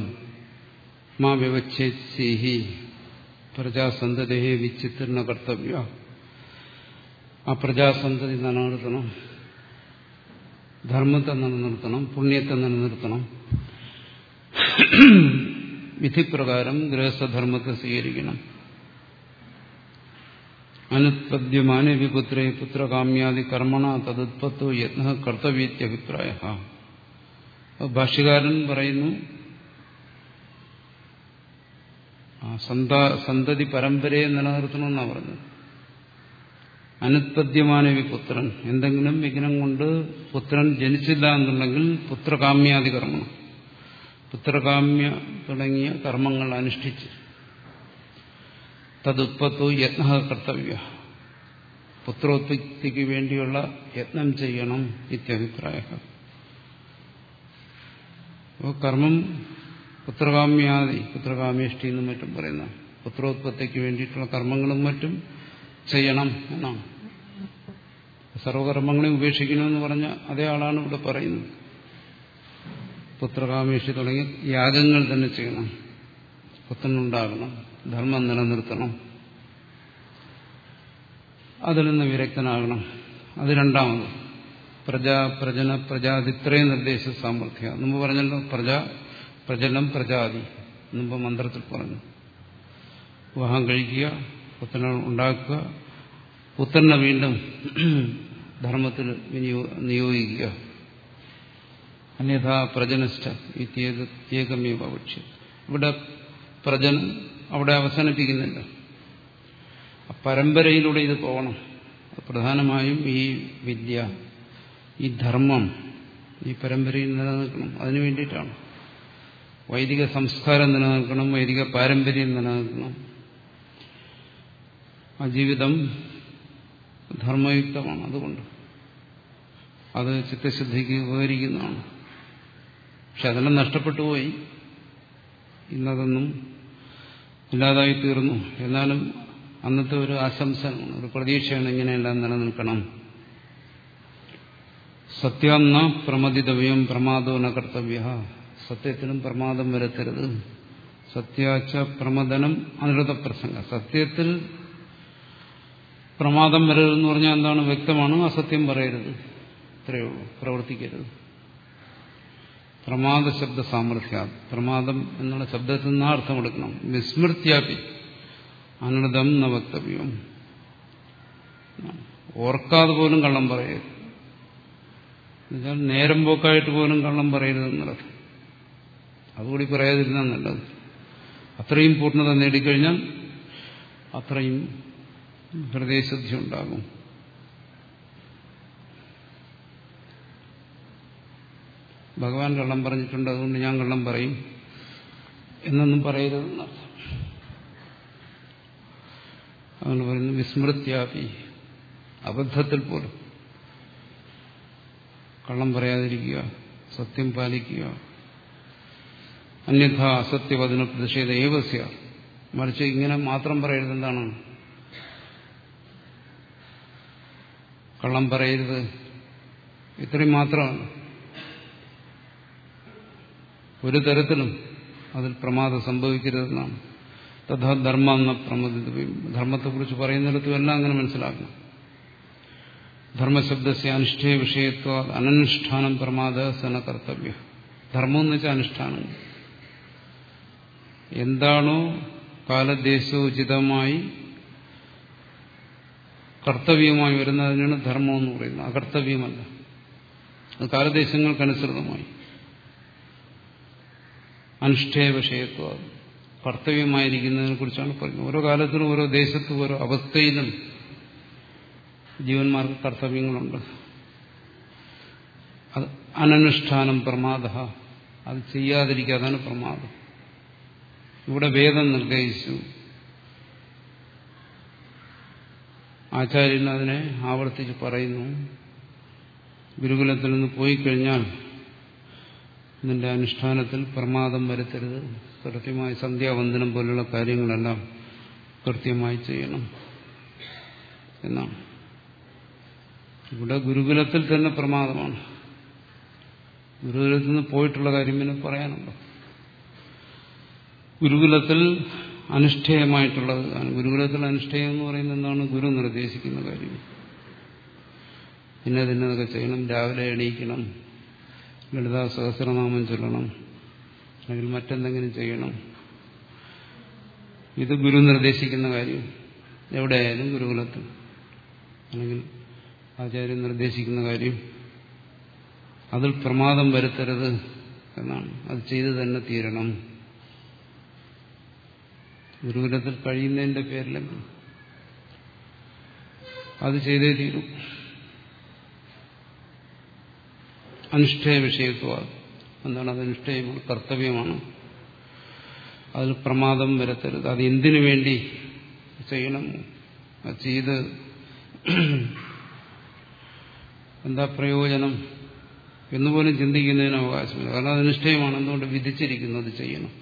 മാ വ്യവച്ഛേത്സിഹി പ്രജാസന്തതയെ വിച്ചിത്തിർണ കർത്തവ്യ. ആ പ്രജാസന്തതി നിലനിർത്തണം. ധർമ്മത്തെ നിലനിർത്തണം പുണ്യത്തെ നിലനിർത്തണം. വിധിപ്രകാരം ഗൃഹസ്ഥധർമ്മത്തെ സ്വീകരിക്കണം. അനുത്പദ്യമാന വിപുത്രേ പുത്രകാമ്യാദി കർമ്മണ തതുത്പത്തോ യത്ന കർത്തവ്യത്യഭിപ്രായ. ഭാഷ്യകാരൻ പറയുന്നു സന്തതി പരമ്പരയെ നിലനിർത്തണമെന്നാണ് പറഞ്ഞത്. അനുത്പദ്യമാനവി പുത്രൻ. എന്തെങ്കിലും വിഘ്നം കൊണ്ട് പുത്രൻ ജനിച്ചില്ല എന്നുണ്ടെങ്കിൽ പുത്രകാമ്യാദി കർമ്മം പുത്രകാമ്യ തുടങ്ങിയ കർമ്മങ്ങൾ അനുഷ്ഠിച്ച്. തതുപ്പത്തു യത്ന കർത്തവ്യ. പുത്രോത്പത്തിക്ക് വേണ്ടിയുള്ള യത്നം ചെയ്യണം ഇത്യഭിപ്രായ. കർമ്മം പുത്രകാമ്യാദി പുത്രകാമ്യേഷ്ടി എന്നും മറ്റും പറയുന്ന പുത്രോത്പത്തിക്ക് വേണ്ടിയിട്ടുള്ള കർമ്മങ്ങളും മറ്റും ചെയ്യണം എന്നാണ്. സർവകർമ്മങ്ങളെ ഉപേക്ഷിക്കണമെന്ന് പറഞ്ഞ അതേ ആളാണ് ഇവിടെ പറയുന്നത്. പുത്രകാമേഷി തുടങ്ങി യാഗങ്ങൾ തന്നെ ചെയ്യണം. പുത്രനുണ്ടാകണം. ധർമ്മം നിലനിർത്തണം. അതിൽ നിന്ന് വിരക്തനാകണം. അത് രണ്ടാമത്. പ്രജാ പ്രജന പ്രജാതിത്രയ നിർദ്ദേശ സാമർഥ്യ. മുമ്പ് പറഞ്ഞല്ലോ പ്രജ പ്രജനം പ്രജാതി മുമ്പ് മന്ത്രത്തിൽ പറഞ്ഞു. വിവാഹം കഴിക്കുക പുത്രനെ ഉണ്ടാക്കുക പുത്രനെ വീണ്ടും ധർമ്മത്തിൽ നിയോഗിക്കുക. അന്യഥാ പ്രജനസ്ഥ ഭക്ഷ്യം ഇവിടെ പ്രജനം അവിടെ അവസാനിപ്പിക്കുന്നില്ല. പരമ്പരയിലൂടെ ഇത് പോകണം. പ്രധാനമായും ഈ വിദ്യ ഈ ധർമ്മം ഈ പരമ്പരയിൽ നിലനിൽക്കണം. അതിനു വേണ്ടിയിട്ടാണ്. വൈദിക സംസ്കാരം നിലനിൽക്കണം വൈദിക പാരമ്പര്യം നിലനിൽക്കണം. ആ ജീവിതം ധർമ്മയുക്തമാണ് അതുകൊണ്ട്. അത് ചിത്തശുദ്ധിക്ക് ഉപകരിക്കുന്നതാണ്. പക്ഷെ അതെല്ലാം നഷ്ടപ്പെട്ടു പോയി. ഇന്നതൊന്നും ഇല്ലാതായി തീർന്നു. എന്നാലും അന്നത്തെ ഒരു ആശംസയാണ് ഒരു പ്രതീക്ഷയാണ് ഇങ്ങനെയെല്ലാം നിലനിൽക്കണം. സത്യാന്ന ന പ്രമദിതവ്യം പ്രമാദോ ന കർത്തവ്യ സത്യത്തിനും പ്രമാദം വരുത്തരുത്. സത്യാച്ച പ്രമദനം അനുരത പ്രസംഗ. സത്യത്തിൽ പ്രമാദം വരരുത് എന്ന് പറഞ്ഞാൽ എന്താണ്? വ്യക്തമാണ്. അസത്യം പറയരുത്. ഇത്രയേ ഉള്ളൂ. പ്രവർത്തിക്കരുത്. പ്രമാദ ശബ്ദ സാമർഥ്യ. പ്രമാദം എന്നുള്ള ശബ്ദത്തിൽ നിന്ന് അർത്ഥമെടുക്കണം വിസ്മൃത്യാപി. അനുദം ന വക്തവ്യം. ഓർക്കാതെ പോലും കള്ളം പറയരുത്. എന്നുവെച്ചാൽ നേരം പോക്കായിട്ട് പോലും കള്ളം പറയരുതെന്നുള്ളത് അതുകൂടി പറയാതിരുന്ന നല്ലത്. അത്രയും പൂർണത നേടിക്കഴിഞ്ഞാൽ അത്രയും ഹൃദയശുദ്ധി ഉണ്ടാകും ഭഗവാൻ കള്ളം പറഞ്ഞിട്ടുണ്ട് അതുകൊണ്ട് ഞാൻ കള്ളം പറയും. എന്നൊന്നും പറയരുതെന്നർത്ഥം അതുകൊണ്ട് പറയുന്നു വിസ്മൃത്യാപി അബദ്ധത്തിൽ പോലും. കള്ളം പറയാതിരിക്കുക സത്യം പാലിക്കുക. അന്യഥ അസത്യവചന പ്രതിഷേധ ഏവസ്യ. മറിച്ച് ഇങ്ങനെ മാത്രം പറയരുത് എന്താണ്? കള്ളം പറയരുത്. ഇത്രയും മാത്രമാണ് ഒരു തരത്തിലും അതിൽ പ്രമാദം സംഭവിക്കരുതെന്നാണ്. തഥാ ധർമ്മ എന്ന പ്രമദിതവും ധർമ്മത്തെക്കുറിച്ച് പറയുന്നിടത്തും എല്ലാം അങ്ങനെ മനസ്സിലാക്കണം. ധർമ്മശബ്ദസ്യ അനുഷ്ഠേയ വിഷയത്വ അനനുഷ്ഠാനം പ്രമാദ സന കർത്തവ്യ. ധർമ്മം എന്ന് വെച്ചാൽ അനുഷ്ഠാനം. എന്താണോ കാലദേശോചിതമായി കർത്തവ്യമായി വരുന്നതിനാണ് ധർമ്മം എന്ന് പറയുന്നത്. അകർത്തവ്യമല്ല. അത് കാലദേശങ്ങൾക്കനുസൃതമായി. അനുഷ്ഠേയ വിഷയത്വ കർത്തവ്യമായിരിക്കുന്നതിനെ കുറിച്ചാണ് പറയുന്നത്. ഓരോ കാലത്തിലും ഓരോ ദേശത്തും ഓരോ അവസ്ഥയിലും ജീവന്മാർക്ക് കർത്തവ്യങ്ങളുണ്ട്. അത് അനനുഷ്ഠാനം പ്രമാദ അത് ചെയ്യാതിരിക്കുക അതാണ് പ്രമാദം. ഇവിടെ വേദം നിർദ്ദേശിച്ചു ആചാര്യൻ അതിനെ ആവർത്തിച്ച് പറയുന്നു ഗുരുകുലത്തിൽ നിന്ന് പോയി കഴിഞ്ഞാൽ നിന്റെ അനുഷ്ഠാനത്തിൽ പ്രമാദം വരുത്തരുത് കൃത്യമായി സന്ധ്യാവന്ദനം പോലുള്ള കാര്യങ്ങളെല്ലാം കൃത്യമായി ചെയ്യണം എന്നാണ്. ഇവിടെ ഗുരുകുലത്തിൽ തന്നെ പ്രമാദമാണ്. ഗുരുകുലത്തിൽ നിന്ന് പോയിട്ടുള്ള കാര്യം പിന്നെ പറയാനുണ്ടോ? ഗുരുകുലത്തിൽ അനുഷ്ഠേയമായിട്ടുള്ളത്. ഗുരുകുലത്തിൽ അനുഷ്ഠേയം എന്ന് പറയുന്നത് എന്താണ്? ഗുരു നിർദ്ദേശിക്കുന്ന കാര്യം. പിന്നെ അതിനൊക്കെ ചെയ്യണം. രാവിലെ എണീക്കണം. ലളിതാ സഹസ്രനാമം ചൊല്ലണം. അല്ലെങ്കിൽ മറ്റെന്തെങ്കിലും ചെയ്യണം. ഇത് ഗുരു നിർദ്ദേശിക്കുന്ന കാര്യം. എവിടെയായാലും ഗുരുകുലത്തിൽ. അല്ലെങ്കിൽ ആചാര്യൻ നിർദ്ദേശിക്കുന്ന കാര്യം. അതിൽ പ്രമാദം വരുത്തരുത് എന്നാണ്. അത് ചെയ്തു തന്നെ തീരണം. ഗുരുകുലത്തിൽ കഴിയുന്നതിന്റെ പേരിലെങ്കിൽ അത് ചെയ്തേ തീരും. അനുഷ്ഠേയ വിഷയത്വ എന്താണ്? അത് അനുഷ്ഠേയമാണ് കർത്തവ്യമാണ്. അതിൽ പ്രമാദം വരുത്തരുത്. അത് എന്തിനു വേണ്ടി ചെയ്യണം? ചെയ്ത് എന്താ പ്രയോജനം എന്നുപോലും ചിന്തിക്കുന്നതിന് അവകാശമില്ല. കാരണം അത് അനുഷ്ഠേയമാണ്. എന്തുകൊണ്ട് വിധിച്ചിരിക്കുന്നത് ചെയ്യണം?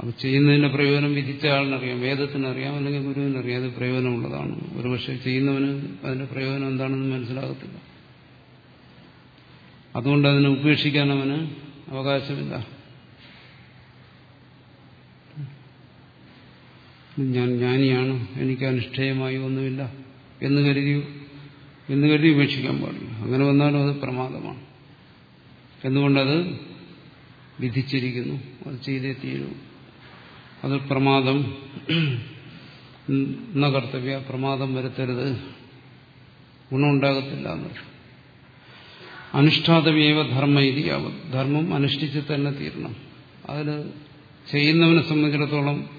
അത് ചെയ്യുന്നതിന്റെ പ്രയോജനം വിധിച്ച ആളിനറിയാം വേദത്തിനറിയാം അല്ലെങ്കിൽ ഗുരുവിനറിയാം. അത് പ്രയോജനമുള്ളതാണ്. ഒരുപക്ഷെ ചെയ്യുന്നവന് അതിന്റെ പ്രയോജനം എന്താണെന്ന് മനസ്സിലാകത്തില്ല. അതുകൊണ്ട് അതിനെ ഉപേക്ഷിക്കാൻ അവന് അവകാശമില്ല. ഞാൻ ജ്ഞാനിയാണ് എനിക്ക് അനുഷ്ഠേയമായി ഒന്നുമില്ല എന്ന് കരുതി എന്ന് കരുതി ഉപേക്ഷിക്കാൻ പാടില്ല. അങ്ങനെ വന്നാലും അത് പ്രമാദമാണ്. എന്തുകൊണ്ടത്? വിധിച്ചിരിക്കുന്നു. അത് ചെയ്തേ തീരൂ. അത് പ്രമാദം എന്ന കർത്തവ്യ പ്രമാദം വരുത്തരുത്. ഗുണമുണ്ടാകത്തില്ല അനുഷ്ഠാതവ്യവ ധർമ്മ ഇതി ധർമ്മം അനുഷ്ഠിച്ച് തന്നെ തീരണം. അതിന് ചെയ്യുന്നവനെ സംബന്ധിച്ചിടത്തോളം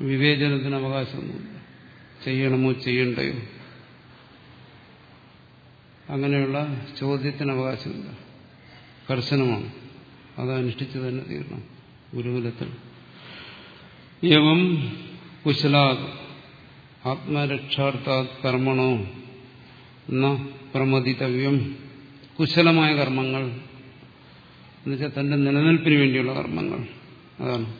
വിവേചനത്തിന് അവകാശമൊന്നുമില്ല. ചെയ്യണമോ ചെയ്യണ്ടയോ? അങ്ങനെയുള്ള ചോദ്യത്തിന് അവകാശമില്ല. കർശനമാണ്. അത് അനുഷ്ഠിച്ച് തന്നെ തീരണം. ഗുരുകുലത്തിൽ. ഏവം കുശലാ ആത്മരക്ഷാർത്ഥ കർമ്മണോ എന്ന പ്രമദിതവ്യം. കുശലമായ കർമ്മങ്ങൾ. എന്നുവെച്ചാൽ തന്റെ നിലനിൽപ്പിന് വേണ്ടിയുള്ള കർമ്മങ്ങൾ. അതാണ്.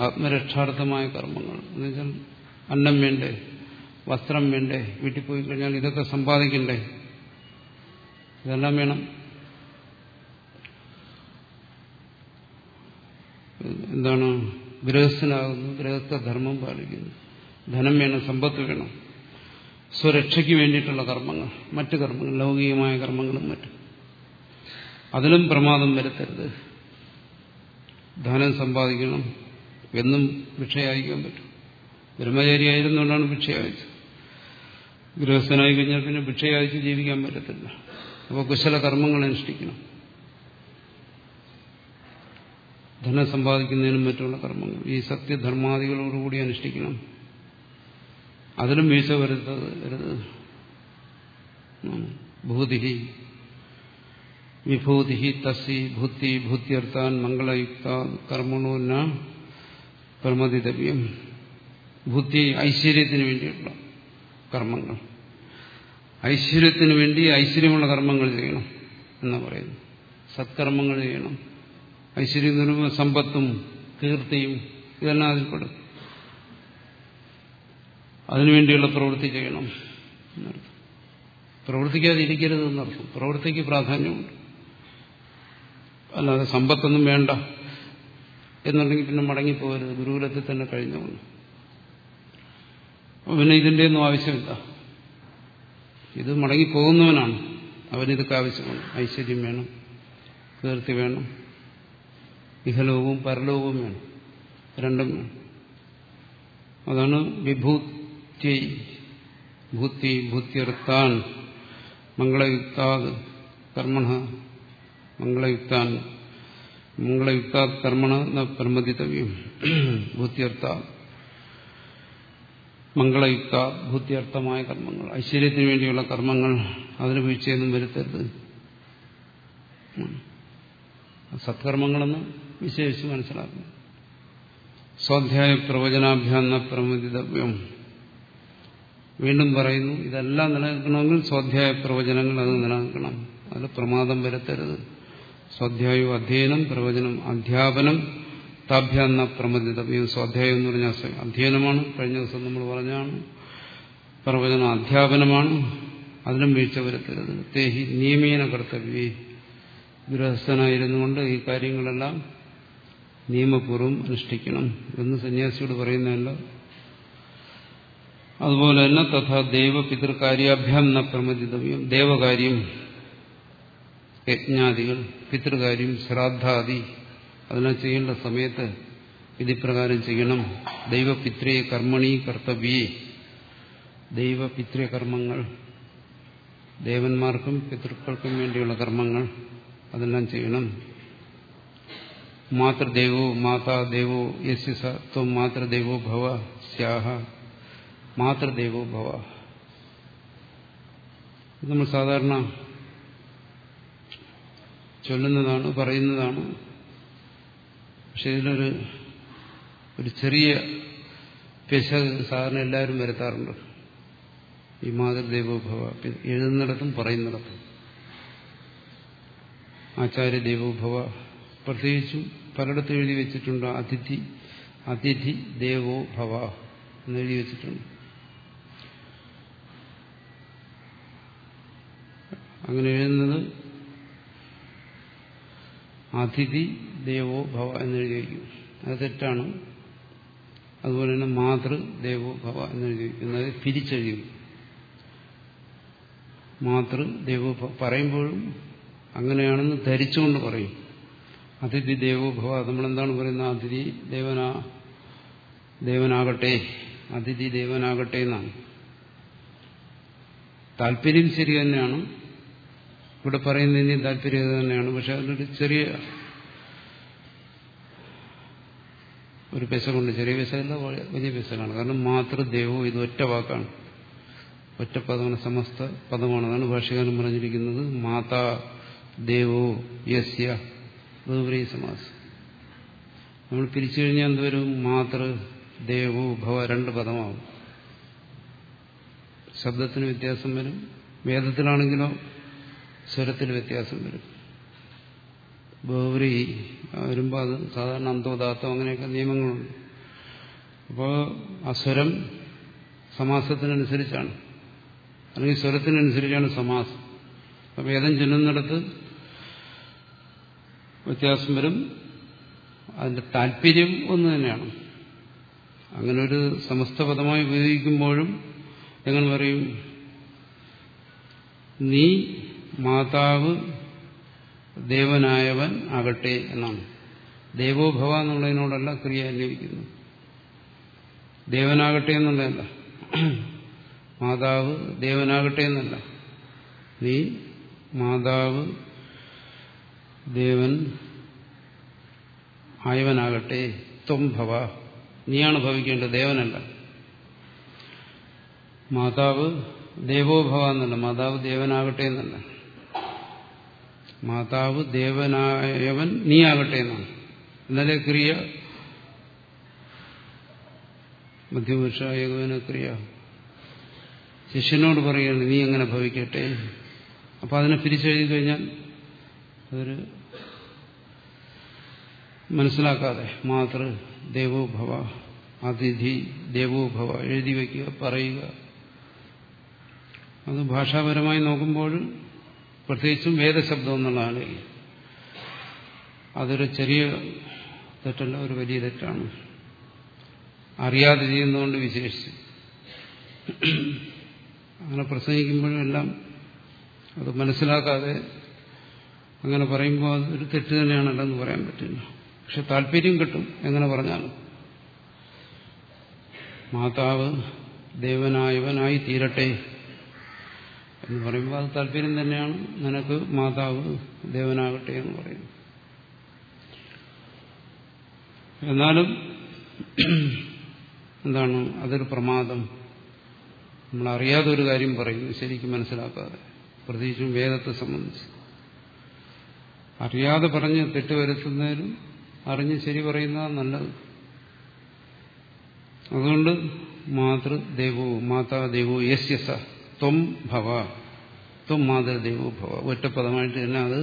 ആത്മരക്ഷാർത്ഥമായ കർമ്മങ്ങൾ. എന്നുവെച്ചാൽ അന്നം വേണ്ടേ വസ്ത്രം വേണ്ടേ വീട്ടിൽ പോയി കഴിഞ്ഞാൽ ഇതൊക്കെ സമ്പാദിക്കണ്ടേ? ഇതെല്ലാം വേണം. എന്താണ് ഗൃഹസ്ഥനാകുന്നു ഗൃഹസ്ഥധർമ്മം പാലിക്കുന്നു. ധനം വേണം സമ്പത്ത് വേണം. സ്വരക്ഷയ്ക്ക് വേണ്ടിയിട്ടുള്ള കർമ്മങ്ങൾ മറ്റു കർമ്മങ്ങൾ ലൗകികമായ കർമ്മങ്ങളും മറ്റും. അതിലും പ്രമാദം വരുത്തരുത്. ധനം സമ്പാദിക്കണം എന്നും ഭിക്ഷയായിരിക്കാൻ പറ്റും. ബ്രഹ്മചാരി ആയിരുന്നുകൊണ്ടാണ് ഭിക്ഷ അയച്ചത് ഗൃഹസ്ഥനായി കഴിഞ്ഞാൽ പിന്നെ ഭിക്ഷയായിച്ച് ജീവിക്കാൻ പറ്റത്തില്ല. അപ്പോൾ കുശല കർമ്മങ്ങൾ അനുഷ്ഠിക്കണം ധനം സമ്പാദിക്കുന്നതിനും മറ്റുള്ള കർമ്മങ്ങൾ. ഈ സത്യധർമാദികളോടുകൂടി അനുഷ്ഠിക്കണം. അതിലും വീഴ്ച വരുത്തരുത് ഭൂതി വിഭൂതി തസ്സി ഭൂത്തി ഭൂത്യർത്ഥാൻ മംഗളയുക്ത കർമ്മണോ ന പ്രമതിതവ്യം ബുദ്ധി ഐശ്വര്യത്തിന് വേണ്ടിയുള്ള കർമ്മങ്ങൾ. ഐശ്വര്യത്തിന് വേണ്ടി ഐശ്വര്യമുള്ള കർമ്മങ്ങൾ ചെയ്യണം എന്നാ പറയുന്നു സത്കർമ്മങ്ങൾ ചെയ്യണം. ഐശ്വര്യം നിർമ്മ സമ്പത്തും കീർത്തിയും ഇതെല്ലാം അതിൽപ്പെടും അതിനുവേണ്ടിയുള്ള പ്രവൃത്തി ചെയ്യണം എന്നർത്ഥം. പ്രവർത്തിക്കാതെ ഇരിക്കരുത് എന്നർത്ഥം. പ്രവൃത്തിക്ക് പ്രാധാന്യമുണ്ട്. അല്ലാതെ സമ്പത്തൊന്നും വേണ്ട എന്നുണ്ടെങ്കിൽ പിന്നെ മടങ്ങിപ്പോകരുത്. ഗുരുകുലത്തിൽ തന്നെ കഴിഞ്ഞോളൂ. പിന്നെ ഇതിന്റെ ഒന്നും ആവശ്യമില്ല. ഇത് മടങ്ങിപ്പോകുന്നവനാണ്. അവനിതൊക്കെ ആവശ്യമാണ്. ഐശ്വര്യം വേണം. കീർത്തി വേണം. ഇഹലോകവും പരലോകവും വേണം രണ്ടും അതാണ് വിഭൂത്തി ഭൂത്തി ഭൂത്യർത്താൻ മംഗളയുക്താത് കർമ്മണ മംഗളയുക്താൻ മംഗളയുക്താ കർമ്മണ ന പ്രമദിതവ്യം മംഗളയുക്ത ഭൂത്യർത്ഥമായ കർമ്മങ്ങൾ ഐശ്വര്യത്തിന് വേണ്ടിയുള്ള കർമ്മങ്ങൾ അതിന് വീഴ്ചയൊന്നും വരുത്തരുത്. സത്കർമ്മങ്ങളെന്ന് വിശേഷിച്ച് മനസ്സിലാക്കുന്നു. സ്വാധ്യായ പ്രവചനാഭ്യാന്ന പ്രമുദിതവ്യം വീണ്ടും പറയുന്നു ഇതെല്ലാം നിലനിൽക്കണമെങ്കിൽ സ്വാധ്യായ പ്രവചനങ്ങൾ അത് നിലനിൽക്കണം. അതിൽ പ്രമാദം വരുത്തരുത്. സ്വാധ്യായു അധ്യയനം പ്രവചനം അധ്യാപനം താഭ്യാന്ന പ്രമദിതവ്യം സ്വാധ്യായം എന്ന് പറഞ്ഞാൽ അധ്യയനമാണ്. കഴിഞ്ഞ ദിവസം നമ്മൾ പറഞ്ഞാണ് പ്രവചനം അധ്യാപനമാണ്. അതിലും വീഴ്ച വരുത്തരുത്. തേഹി നിയമീന കർത്തവ്യേ. ഗൃഹസ്ഥനായിരുന്നു കൊണ്ട് ഈ കാര്യങ്ങളെല്ലാം നിയമപൂർവം അനുഷ്ഠിക്കണം എന്ന് സന്യാസിയോട് പറയുന്നതല്ല. അതുപോലെ തന്നെ തഥാ ദൈവ പിതൃകാര്യാഭ്യാം ന പ്രമതിതവ്യം ദേവകാര്യം യജ്ഞാദികൾ പിതൃകാര്യം ശ്രാദ്ധാദി അതിനെ ചെയ്യേണ്ട സമയത്ത് വിധിപ്രകാരം ചെയ്യണം. ദൈവപിത്രേ കർമ്മണി കർത്തവ്യേ. ദൈവപിതൃകർമ്മങ്ങൾ ദേവന്മാർക്കും പിതൃക്കൾക്കും വേണ്ടിയുള്ള കർമ്മങ്ങൾ അതെല്ലാം ചെയ്യണം. മാതൃദേവോ മാതാദേവോ യസ്യ സത്വം മാതൃദേവോ ഭവ സ്യാഹ മാതൃദേവോ ഭവ നമ്മൾ സാധാരണ ചൊല്ലുന്നതാണ് പറയുന്നതാണ്. പക്ഷെ ഇതിലൊരു ഒരു ചെറിയ പെശ സാധാരണ എല്ലാവരും വരുത്താറുണ്ട്. ഈ മാതൃദേവോഭവ എഴുതുന്നിടത്തും പറയുന്നിടത്തും. ആചാര്യ ദേവോഭവ പ്രത്യേകിച്ചും പലയിടത്ത് എഴുതി വെച്ചിട്ടുണ്ട് അതിഥി അതിഥി ദേവോ ഭവ എന്ന് എഴുതി വെച്ചിട്ടുണ്ട്. അങ്ങനെ എഴുതുന്നത് അതിഥി ദേവോ ഭവ എന്ന് എഴുതി വയ്ക്കും. അത് തെറ്റാണ്. അതുപോലെ തന്നെ മാതൃ ദേവോ ഭവ എന്ന് എഴുതി വയ്ക്കും. അതായത് പിരിച്ചെഴുതി. മാതൃ ദേവോ പറയുമ്പോഴും അങ്ങനെയാണെന്ന് ധരിച്ചുകൊണ്ട് പറയും. അതിഥി ദേവോ ഭവ നമ്മളെന്താണ് പറയുന്നത്? അതിഥി ദേവനാ ദേവനാകട്ടെ അതിഥി ദേവനാകട്ടെ എന്നാണ്. താല്പര്യം ശരി തന്നെയാണ്. ഇവിടെ പറയുന്നതിന് താല്പര്യം തന്നെയാണ്. പക്ഷെ അതിനൊരു ചെറിയ ഒരു പെശകുണ്ട് ചെറിയ പെശകല്ല വലിയ പെശകാണ് കാരണം മാതൃദേവോ ഇത് ഒറ്റ വാക്കാണ്. ഒറ്റ പദമാണ് സമസ്ത പദമാണ് അതാണ് ഭാഷകാരൻ പറഞ്ഞിരിക്കുന്നത്. മാതാ ദേവോ യസ്യ ബഹുപ്രീ സമാസം നമ്മൾ പിരിച്ചു കഴിഞ്ഞാൽ എന്തുവരും? മാതൃ ദേവോ ഭവ രണ്ട് പദമാവും. ശബ്ദത്തിന് വ്യത്യാസം വരും. വേദത്തിലാണെങ്കിലോ സ്വരത്തിൽ വ്യത്യാസം വരും. ബഹുവരി വരുമ്പോൾ അത് സാധാരണ അന്തോദാത്തം അങ്ങനെയൊക്കെ നിയമങ്ങളുണ്ട്. അപ്പോൾ ആ സ്വരം സമാസത്തിനനുസരിച്ചാണ്. അല്ലെങ്കിൽ സ്വരത്തിനനുസരിച്ചാണ് സമാസം. അപ്പം വേദം ചെല്ലുന്നിടത്ത് വ്യത്യാസം വരും. അതിന്റെ താല്പര്യം ഒന്ന് തന്നെയാണ്. അങ്ങനെ ഒരു സമസ്തപദമായി ഉപയോഗിക്കുമ്പോഴും ഞങ്ങൾ പറയും നീ മാതാവ് ദേവനായവൻ ആകട്ടെ എന്നാണ്. ദേവോഭവ എന്നുള്ളതിനോടല്ല ക്രിയ അന്വയിക്കുന്നു ദേവനാകട്ടെ എന്നുള്ളതല്ല. മാതാവ് ദേവനാകട്ടെ എന്നല്ല. നീ മാതാവ് ദേവൻ ആയവനാകട്ടെ ത്വം ഭവ. നീയാണ് ഭവിക്കേണ്ടത് ദേവനല്ല. മാതാവ് ദേവോഭവ എന്നല്ല മാതാവ് ദേവനാകട്ടെ എന്നല്ല. മാതാവ് ദേവനായവൻ നീ ആകട്ടെ എന്നാണ്. എന്നാലേ ക്രിയ മധ്യപുരുഷ ഏകോപന ക്രിയ. ശിഷ്യനോട് പറയുകയാണ് നീ എങ്ങനെ ഭവിക്കട്ടെ? അപ്പൊ അതിനെ പിരിച്ചെഴുതി കഴിഞ്ഞാൽ അതൊരു മനസ്സിലാക്കാതെ മാതൃ ദേവോഭവ അതിഥി ദേവോഭവ എഴുതി വയ്ക്കുക പറയുക. അത് ഭാഷാപരമായി നോക്കുമ്പോൾ പ്രത്യേകിച്ചും വേദശബ്ദം എന്നുള്ളതാണ് അതൊരു ചെറിയ തെറ്റല്ല ഒരു വലിയ തെറ്റാണ്. അറിയാതെ ചെയ്യുന്നതുകൊണ്ട് വിശേഷിച്ച്. അങ്ങനെ പ്രസംഗിക്കുമ്പോഴും എല്ലാം അത് മനസ്സിലാക്കാതെ അങ്ങനെ പറയുമ്പോൾ അതൊരു തെറ്റ് തന്നെയാണല്ലോ എന്ന് പറയാൻ പറ്റില്ല. പക്ഷെ താല്പര്യം കിട്ടും എങ്ങനെ പറഞ്ഞാലും. മാതാവ് ദേവനായവനായി തീരട്ടെ എന്ന് പറയുമ്പോൾ അത് താല്പര്യം തന്നെയാണ്. നിനക്ക് മാതാവ് ദേവനാകട്ടെ എന്ന് പറയുന്നു. എന്നാലും എന്താണ്? അതൊരു പ്രമാദം. നമ്മൾ അറിയാതെ ഒരു കാര്യം പറയുന്നു ശരിക്കും മനസ്സിലാക്കാതെ. പ്രത്യേകിച്ചും വേദത്തെ സംബന്ധിച്ച്. അറിയാതെ പറഞ്ഞ് തെറ്റുവരുത്തുന്നതിനും അറിഞ്ഞ് ശരി പറയുന്നതാണ് നല്ലത്. അതുകൊണ്ട് മാതൃദേവോ മാതാദേവോ യസ് യസ ത്വം ഭവ. ത്വം മാതൃദേവോ ഭവ. ഒറ്റപ്പദമായിട്ട് തന്നെ അത്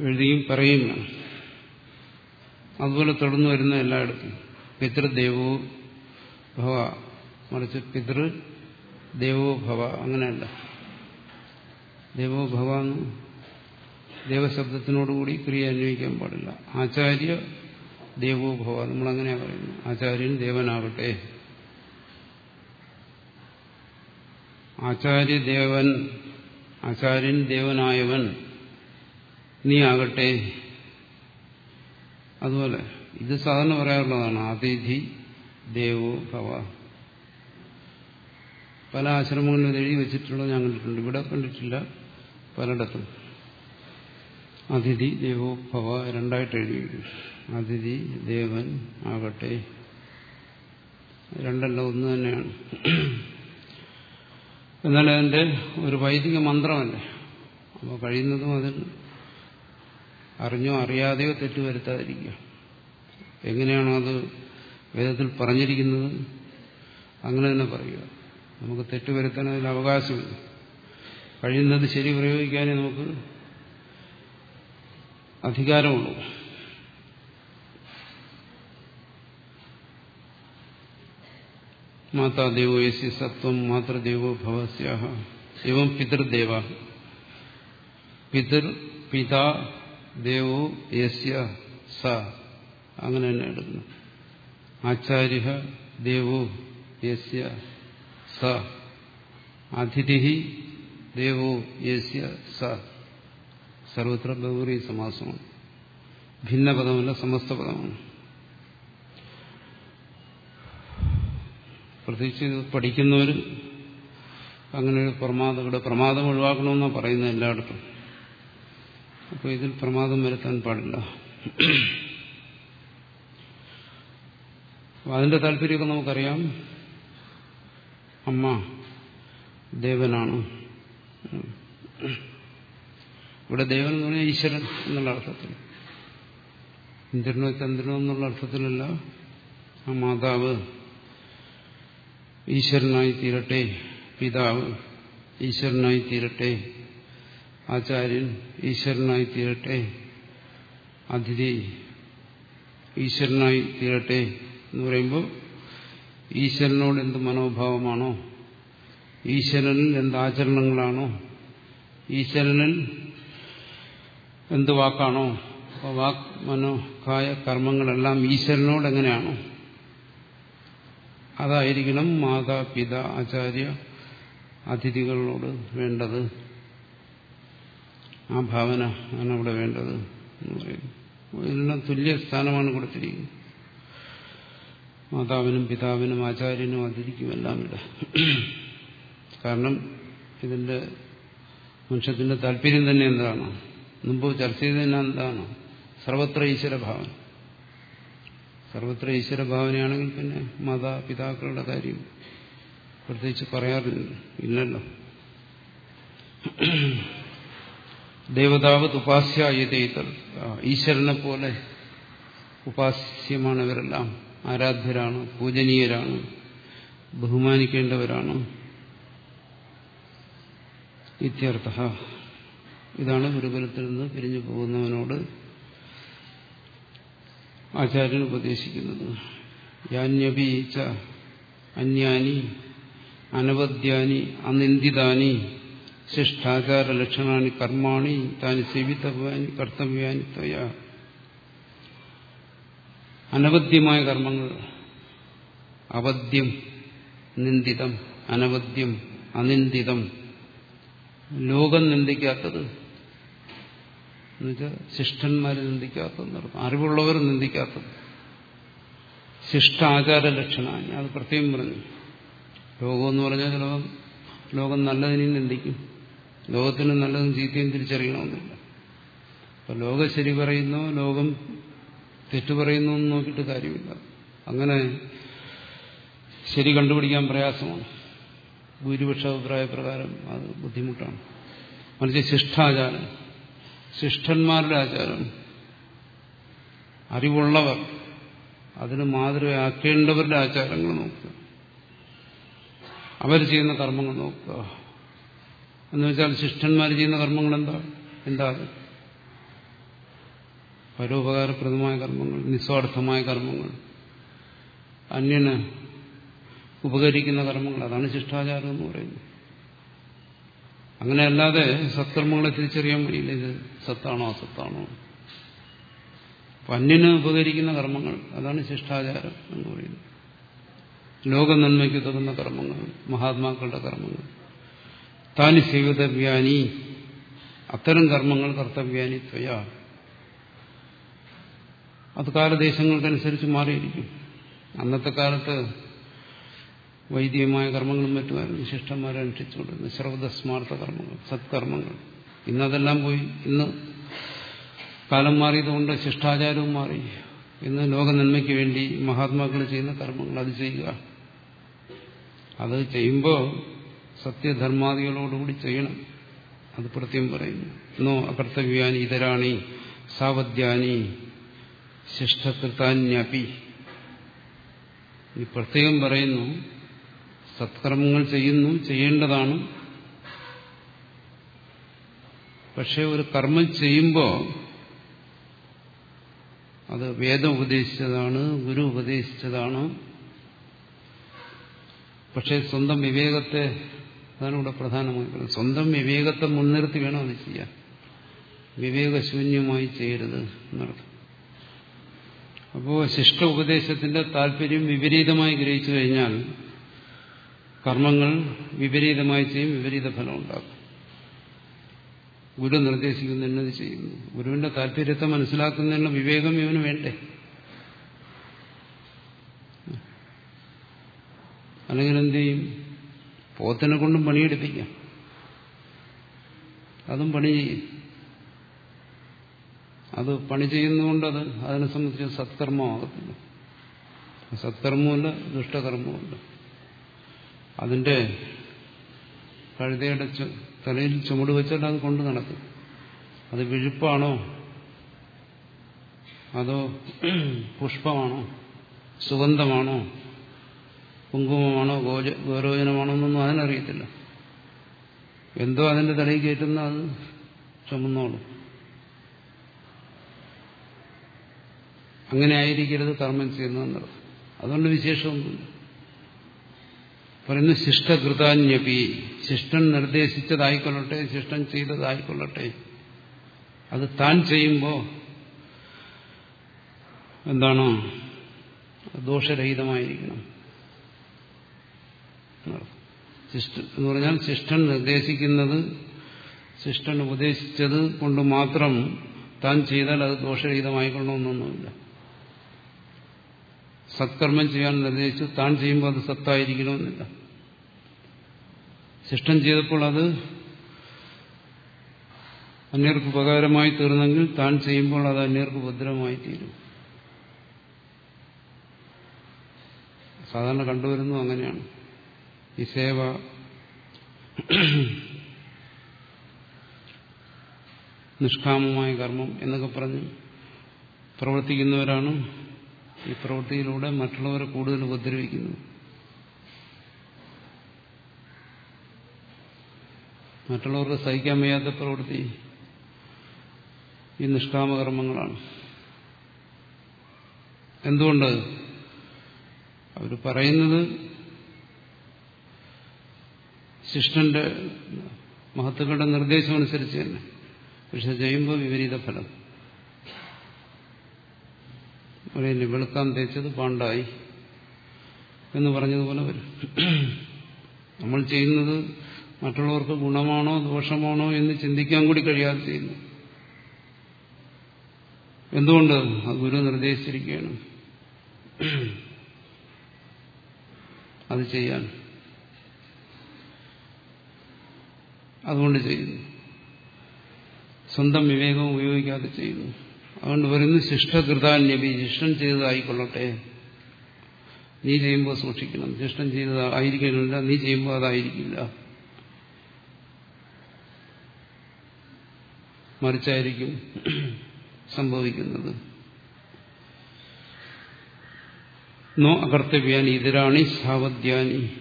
എഴുതിയും പറയും അതുപോലെ തുടർന്ന് വരുന്ന എല്ലായിടത്തും. പിതൃദേവോ ഭവ. മറിച്ച് പിതൃ ദേവോ ഭവ. അങ്ങനെയല്ല. ദേവോ ഭവ എന്ന് ദേവശബ്ദത്തിനോടുകൂടി ക്രിയ അന്വയിക്കാൻ പാടില്ല. ആചാര്യ ദേവോഭവ നമ്മളങ്ങനെയാ പറയുന്നു ആചാര്യൻ ദേവനാകട്ടെ ആചാര്യദേവൻ ആചാര്യൻ ദേവനായവൻ നീ ആകട്ടെ. അതുപോലെ ഇത് സാധാരണ പറയാറുള്ളതാണ് അതിഥി ദേവോ ഭവ. പല ആശ്രമങ്ങളിലും എഴുതി വെച്ചിട്ടുള്ളത് ഞാൻ കണ്ടിട്ടുണ്ട്. ഇവിടെ കണ്ടിട്ടില്ല പലയിടത്തും. അതിഥി ദേവോ ഭവ രണ്ടായിട്ട് എഴുതി അതിഥി ദേവൻ ആകട്ടെ. രണ്ടല്ല ഒന്ന് തന്നെയാണ്. എന്നാൽ അതിന്റെ ഒരു വൈദിക മന്ത്രമല്ലേ? അപ്പോൾ കഴിയുന്നതും അതിൽ അറിഞ്ഞോ അറിയാതെയോ തെറ്റുവരുത്താതിരിക്കുക എങ്ങനെയാണോ അത് വേദത്തിൽ പറഞ്ഞിരിക്കുന്നത്? അങ്ങനെ തന്നെ പറയുക. നമുക്ക് തെറ്റുവരുത്താൻ അതിൽ അവകാശമില്ല. കഴിയുന്നത് ശരി പ്രയോഗിക്കാനേ നമുക്ക് അധികാരമുള്ളൂ. മാതാദേവോ യസ്യ സത്വം മാതൃദേവോ ഭവസ്യാഹ. എവം പിതൃദേവ. പിതൃ പിതാ ദേവോ യസ്യ സ. അങ്ങനെ തന്നെ എടുക്കുന്നു ആചാര്യ ദേവോ യസ്യ സ. അതിഥി ദേവോ യസ്യ സ. സർവത്ര ബഹുറി സമാസമാണ്. ഭിന്ന പദമല്ല സമസ്ത പദമാണ്. പ്രത്യേകിച്ച് പഠിക്കുന്നവർ അങ്ങനെ ഒരു പ്രമാദം പ്രമാദം ഒഴിവാക്കണമെന്നാണ് പറയുന്നത് എല്ലായിടത്തും. അപ്പോൾ ഇതിൽ പ്രമാദം വരുത്താൻ പാടില്ല. അതിന്റെ താല്പര്യമൊക്കെ നമുക്കറിയാം. അമ്മ ദേവനാണ്. ഇവിടെ ദേവൻ എന്ന് പറഞ്ഞാൽ ഈശ്വരൻ എന്നുള്ള അർത്ഥത്തിൽ. ഇന്ദ്രനോ ചന്ദ്രനോ എന്നുള്ള അർത്ഥത്തിലല്ല. ആ മാതാവ് ഈശ്വരനായി തീരട്ടെ. പിതാവ് ഈശ്വരനായി തീരട്ടെ. ആചാര്യൻ ഈശ്വരനായി തീരട്ടെ. അതിഥി ഈശ്വരനായി തീരട്ടെ എന്ന് പറയുമ്പോൾ ഈശ്വരനോട് എന്ത് മനോഭാവമാണോ? ഈശ്വരനിൽ എന്ത് ആചരണങ്ങളാണോ? ഈശ്വരനിൽ എന്ത് വാക്കാണോ? അപ്പോൾ വാക്ക് മനോ കായ കർമ്മങ്ങളെല്ലാം ഈശ്വരനോട് എങ്ങനെയാണോ അതായിരിക്കണം മാതാ പിത ആചാര്യ അതിഥികളോട് വേണ്ടത്. ആ ഭാവന ആണ് അവിടെ വേണ്ടത് എന്ന് പറയുന്നു. ഇതിനെല്ലാം തുല്യ സ്ഥാനമാണ് കൊടുത്തിരിക്കുന്നത്. മാതാവിനും പിതാവിനും ആചാര്യനും അതിഥിക്കും എല്ലാം ഇവിടെ. കാരണം ഇതിന്റെ മനുഷ്യത്തിന്റെ താല്പര്യം തന്നെ എന്താണ്? മുമ്പ് ചർച്ച ചെയ്തതിന് എന്താണ്? സർവത്ര ഈശ്വരഭാവന സർവത്ര ഈശ്വരഭാവനയാണെങ്കിൽ പിന്നെ മാതാപിതാക്കളുടെ കാര്യം പ്രത്യേകിച്ച് പറയാറില്ല. ഇല്ലല്ലോ. ദേവതാവത് ഉപാസ്യായതയിത്തൽ ഈശ്വരനെ പോലെ ഉപാസ്യമാണ് ഇവരെല്ലാം ആരാധ്യരാണ് പൂജനീയരാണ് ബഹുമാനിക്കേണ്ടവരാണ്. ഇത്യർത്ഥ ഇതാണ് ഗുരുകുലത്തിൽ നിന്ന് പിരിഞ്ഞു പോകുന്നവനോട് ആചാര്യൻ ഉപദേശിക്കുന്നത്. യാന്യപീച്ച അന്യാനി അനവദ്യാനി അനിന്ദിതാനി ശിഷ്ടാചാര ലക്ഷണാനി കർമാണി താനി സേവിതവാനി കർത്തവ്യാനി ത്വയ. അനവദ്യമായ കർമ്മങ്ങൾ. അവദ്യം നിന്ദിതം അനവദ്യം അനിന്ദിതം. ലോകം നിന്ദിക്കാത്തത് എന്നുവെച്ചാൽ ശിഷ്ടന്മാരെ നിന്ദിക്കാത്തതെന്നർത്ഥം അറിവുള്ളവർ നിന്ദിക്കാത്തത്. ശിഷ്ടാചാര ലക്ഷണമാണ് അത് പ്രത്യേകം പറഞ്ഞു. ലോകമെന്ന് പറഞ്ഞാൽ ചിലപ്പം ലോകം നല്ലതിനെയും നിന്ദിക്കും. ലോകത്തിന് നല്ലതും ചീത്തയും തിരിച്ചറിയണമെന്നില്ല. അപ്പൊ ലോകം ശരി പറയുന്നു ലോകം തെറ്റു പറയുന്നു എന്ന് നോക്കിയിട്ട് കാര്യമില്ല. അങ്ങനെ ശരി കണ്ടുപിടിക്കാൻ പ്രയാസമാണ്. ഭൂരിപക്ഷ അഭിപ്രായ പ്രകാരം അത് ബുദ്ധിമുട്ടാണ്. മറിച്ച് ശിഷ്ടാചാരം. ശിഷ്ടന്മാരുടെ ആചാരം. അറിവുള്ളവർ അതിന് മാതൃകയാക്കേണ്ടവരുടെ ആചാരങ്ങൾ നോക്കുക. അവർ ചെയ്യുന്ന കർമ്മങ്ങൾ നോക്കുക. എന്ന് വെച്ചാൽ ശിഷ്ടന്മാർ ചെയ്യുന്ന കർമ്മങ്ങൾ എന്താ? എന്താ പരോപകാരപ്രദമായ കർമ്മങ്ങൾ നിസ്വാർത്ഥമായ കർമ്മങ്ങൾ അന്യന് ഉപകരിക്കുന്ന കർമ്മങ്ങൾ. അതാണ് ശിഷ്ടാചാരം എന്ന് പറയുന്നത്. അങ്ങനെയല്ലാതെ സത്കർമ്മങ്ങളെ തിരിച്ചറിയാൻ വഴിയില്ല. ഇത് സത്താണോ അസത്താണോ? അന്യന് ഉപകരിക്കുന്ന കർമ്മങ്ങൾ അതാണ് ശിഷ്ടാചാരം എന്ന് പറയുന്നത്. ലോക നന്മയ്ക്ക് തുടങ്ങുന്ന കർമ്മങ്ങൾ മഹാത്മാക്കളുടെ കർമ്മങ്ങൾ. താനി സേവിതവ്യാനി അത്തരം കർമ്മങ്ങൾ കർത്തവ്യാനി ത്വയാ. അത് കാലദേശങ്ങൾക്കനുസരിച്ച് മാറിയിരിക്കും. അന്നത്തെ കാലത്ത് വൈദികമായ കർമ്മങ്ങളും മറ്റുമായിരുന്നു. ശിഷ്ടന്മാരെ അനുഷ്ഠിച്ചുകൊണ്ടിരുന്നത്. ശ്രവതസ്മാർത്ഥ കർമ്മങ്ങൾ സത്കർമ്മങ്ങൾ. ഇന്നതെല്ലാം പോയി. ഇന്ന് കാലം മാറിയതുകൊണ്ട് ശിഷ്ടാചാരവും മാറി. ഇന്ന് ലോക നന്മയ്ക്ക് വേണ്ടി മഹാത്മാക്കൾ ചെയ്യുന്ന കർമ്മങ്ങൾ അത് ചെയ്യുക. അത് ചെയ്യുമ്പോൾ സത്യധർമാദികളോടുകൂടി ചെയ്യണം. അത് പ്രത്യേകം പറയുന്നു. നോ അകർത്തവ്യാനി ഇതരാണി സാവധ്യാനി ശിഷ്ടകൃതാന്യപി. പ്രത്യേകം പറയുന്നു സത്കർമ്മങ്ങൾ ചെയ്യുന്നു ചെയ്യേണ്ടതാണ്. പക്ഷെ ഒരു കർമ്മം ചെയ്യുമ്പോൾ അത് വേദം ഉപദേശിച്ചതാണ് ഗുരു ഉപദേശിച്ചതാണ്. പക്ഷേ സ്വന്തം വിവേകത്തെ അതാണ് ഇവിടെ പ്രധാനമായി സ്വന്തം വിവേകത്തെ മുൻനിർത്തി വേണം അത് ചെയ്യാൻ. വിവേകശൂന്യമായി ചെയ്യരുത് എന്നർത്ഥം. അപ്പോൾ ശിഷ്ട ഉപദേശത്തിന്റെ താല്പര്യം വിപരീതമായി ഗ്രഹിച്ചു കഴിഞ്ഞാൽ കർമ്മങ്ങൾ വിപരീതമായി ചെയ്യും വിപരീത ഫലം ഉണ്ടാക്കും. ഗുരു നിർദ്ദേശിക്കുന്നതിനത് ചെയ്യുന്നു. ഗുരുവിന്റെ താല്പര്യത്തെ മനസ്സിലാക്കുന്നതിനുള്ള വിവേകം ഇവന് വേണ്ടേ? അല്ലെങ്കിൽ എന്ത് ചെയ്യും? പോത്തിനെ കൊണ്ടും പണിയെടുപ്പിക്കാം. അതും പണി ചെയ്യും. അത് പണി ചെയ്യുന്നതുകൊണ്ട് അത് അതിനെ സംബന്ധിച്ച് സത്കർമ്മമാകത്തില്ല. സത്കർമ്മമല്ല ദുഷ്ടകർമ്മമുണ്ട് അതിന്റെ കഴുതയുടെ തലയിൽ ചുമട് വെച്ചാൽ അത് കൊണ്ട് നടക്കും. അത് വിഴുപ്പാണോ? അതോ പുഷ്പമാണോ? സുഗന്ധമാണോ? കുങ്കുമമാണോ? ഗോജ ഗൗരോജനമാണോ എന്നൊന്നും അതിനറിയത്തില്ല. എന്തോ അതിന്റെ തലയിൽ കയറ്റുന്ന അത് ചുമന്നോളും. അങ്ങനെ ആയിരിക്കരുത് കർമ്മം ചെയ്യുന്നതെന്നുള്ളത് അതുകൊണ്ട് വിശേഷമൊന്നുമില്ല. പറയുന്നു ശിഷ്ടകൃതാന്യപി ശിഷ്ടൻ നിർദ്ദേശിച്ചതായിക്കൊള്ളട്ടെ ശിഷ്ടൻ ചെയ്തതായിക്കൊള്ളട്ടെ. അത് താൻ ചെയ്യുമ്പോൾ എന്താണ്? ദോഷരഹിതമായിരിക്കണം. ശിഷ്ടൻ എന്ന് പറഞ്ഞാൽ ശിഷ്ടൻ നിർദ്ദേശിക്കുന്നത് ശിഷ്ടൻ ഉപദേശിച്ചത് കൊണ്ട് മാത്രം താൻ ചെയ്താൽ അത് ദോഷരഹിതമായിക്കൊള്ളണമെന്നൊന്നുമില്ല. സത്കർമ്മം ചെയ്യാൻ നിർദ്ദേശിച്ചു. താൻ ചെയ്യുമ്പോൾ അത് സത്തായിരിക്കണമെന്നില്ല. ശിഷ്ടം ചെയ്തപ്പോൾ അത് അന്യർക്ക് ഉപകാരമായി തീർന്നെങ്കിൽ താൻ ചെയ്യുമ്പോൾ അത് അന്യർക്ക് ഭദ്രമായി തീരും. സാധാരണ കണ്ടുവരുന്നു അങ്ങനെയാണ്. ഈ സേവ നിഷ്കാമമായ കർമ്മം എന്നൊക്കെ പറഞ്ഞ് പ്രവർത്തിക്കുന്നവരാണ് ഈ പ്രവൃത്തിയിലൂടെ മറ്റുള്ളവരെ കൂടുതൽ ഉപദ്രവിക്കുന്നു. മറ്റുള്ളവർക്ക് സഹിക്കാൻ വയ്യാത്ത പ്രവൃത്തി ഈ നിഷ്കാമകർമ്മങ്ങളാണ്. എന്തുകൊണ്ട്? അവർ പറയുന്നത് ശിഷ്ടന്റെ മഹത്തുക്കളുടെ നിർദ്ദേശമനുസരിച്ച് തന്നെ. പക്ഷെ ചെയ്യുമ്പോൾ വിപരീത ഫലം. പറയുന്നു വെളുക്കാൻ തേച്ചത് പാണ്ടായി എന്ന് പറഞ്ഞതുപോലെ വരും. നമ്മൾ ചെയ്യുന്നത് മറ്റുള്ളവർക്ക് ഗുണമാണോ ദോഷമാണോ എന്ന് ചിന്തിക്കാൻ കൂടി കഴിയാതെ ചെയ്യുന്നു. എന്തുകൊണ്ട്? അത് ഗുരു നിർദ്ദേശിച്ചിരിക്കുകയാണ്. അത് ചെയ്യാൻ. അതുകൊണ്ട് ചെയ്യുന്നു. സ്വന്തം വിവേകം ഉപയോഗിക്കാതെ ചെയ്യുന്നു. അതുകൊണ്ട് വരുന്നു ശിഷ്ടകൃതാന്യപി ശിഷ്ടം ചെയ്തതായിക്കൊള്ളട്ടെ. നീ ചെയ്യുമ്പോൾ സൂക്ഷിക്കണം. ശിഷ്ടം ചെയ്തത് ആയിരിക്കണില്ല നീ ചെയ്യുമ്പോൾ അതായിരിക്കില്ല. മറിച്ചായിരിക്കും സംഭവിക്കുന്നത്. നോ അകർത്തവ്യാനി ഇതിരാണി സാവധ്യാനി.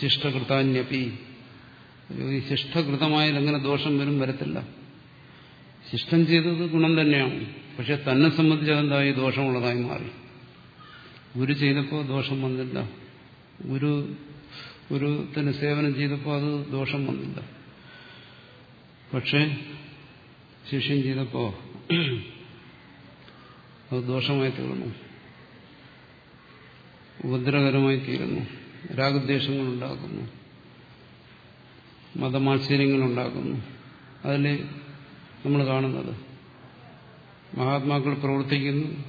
ശിഷ്ടകൃതാന്യപി ശിഷ്ടകൃതമായാലങ്ങനെ ദോഷം വരും വരത്തില്ല. ശിഷ്ടം ചെയ്തത് ഗുണം തന്നെയാണ്. പക്ഷെ തന്നെ സംബന്ധിച്ച് അതെന്തായി? ദോഷമുള്ളതായി മാറി. ഗുരു ചെയ്തപ്പോൾ ദോഷം വന്നില്ല. ഗുരു ഗുരുത്തിന് സേവനം ചെയ്തപ്പോൾ അത് ദോഷം വന്നില്ല. പക്ഷെ ശിഷ്യം ചെയ്തപ്പോൾ അത് ദോഷമായി തീർന്നു. ഉപദ്രവകരമായി തീരുന്നു. മതമാത്സര്യങ്ങൾ ഉണ്ടാക്കുന്നു അതിൽ നമ്മൾ കാണുന്നത്. മഹാത്മാക്കൾ പ്രവർത്തിക്കുന്നു.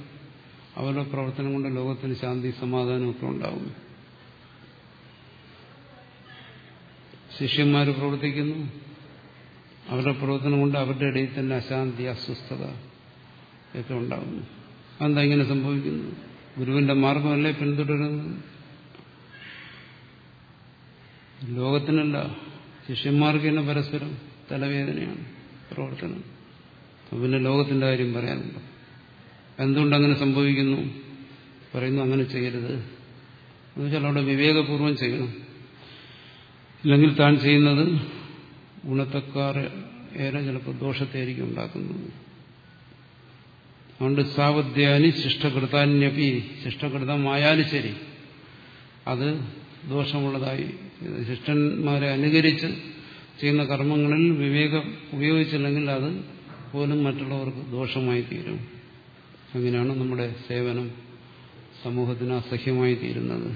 അവരുടെ പ്രവർത്തനം കൊണ്ട് ലോകത്തിന് ശാന്തി സമാധാനമൊക്കെ ഉണ്ടാവും ശിഷ്യന്മാർ പ്രവർത്തിക്കുന്നു. അവരുടെ പ്രവർത്തനം കൊണ്ട് അവരുടെ ഇടയിൽ തന്നെ അശാന്തി അസ്വസ്ഥത ഒക്കെ ഉണ്ടാകുന്നു. അതെന്താ ഇങ്ങനെ സംഭവിക്കുന്നു? ഗുരുവിന്റെ മാർഗമല്ലേ പിന്തുടരുന്നത്? ലോകത്തിനല്ല ശിഷ്യന്മാർക്ക് തന്നെ പരസ്പരം തലവേദനയാണ്. പ്രവർത്തനം. പിന്നെ ലോകത്തിന്റെ കാര്യം പറയാനുണ്ടോ എന്തുകൊണ്ട് അങ്ങനെ സംഭവിക്കുന്നു? പറയുന്നു അങ്ങനെ ചെയ്യരുത്. എന്നുവെച്ചാൽ അവിടെ വിവേകപൂർവം ചെയ്യണം. ഇല്ലെങ്കിൽ താൻ ചെയ്യുന്നത് ഗുണത്തക്കാർ ഏറെ ചിലപ്പോൾ ദോഷത്തെയായിരിക്കും ഉണ്ടാക്കുന്നത്. അതുകൊണ്ട് സാവധ്യാനി ശിഷ്ടകൃതാന്യപി ശിഷ്ടകൃതമായാലും ശരി അത് ദോഷമുള്ളതായി. ശിഷ്ടന്മാരെ അനുകരിച്ച് ചെയ്യുന്ന കർമ്മങ്ങളിൽ വിവേകം ഉപയോഗിച്ചില്ലെങ്കിൽ അത് പോലും മറ്റുള്ളവർക്ക് ദോഷമായി തീരും അങ്ങനെയാണ് നമ്മുടെ സേവനം സമൂഹത്തിന് അസഹ്യമായി തീരുന്നത്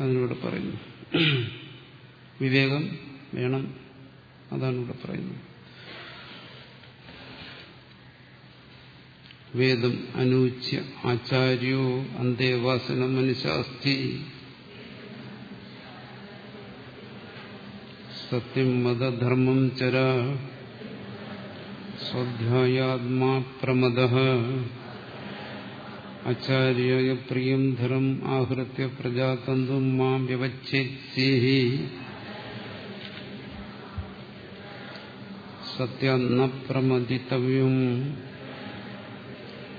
അതിനോട് പറയുന്നു. വിവേകം വേണം അതാണ് ഇവിടെ പറയുന്നത്. വേദം അനൂച്യ ആചാര്യോ അന്തേവാസനം മനുഷ്യാസ്തി സത്യം മതധർമ്മം ചര സ്വാധ്യായാത്മാ പ്രമദ ആചാര്യായ പ്രിയം ധരം ആഹൃത്യ പ്രജാതന്തു മാം വ്യവച്ഛേത്സേഹി സത്യാന്ന പ്രമദിതവ്യം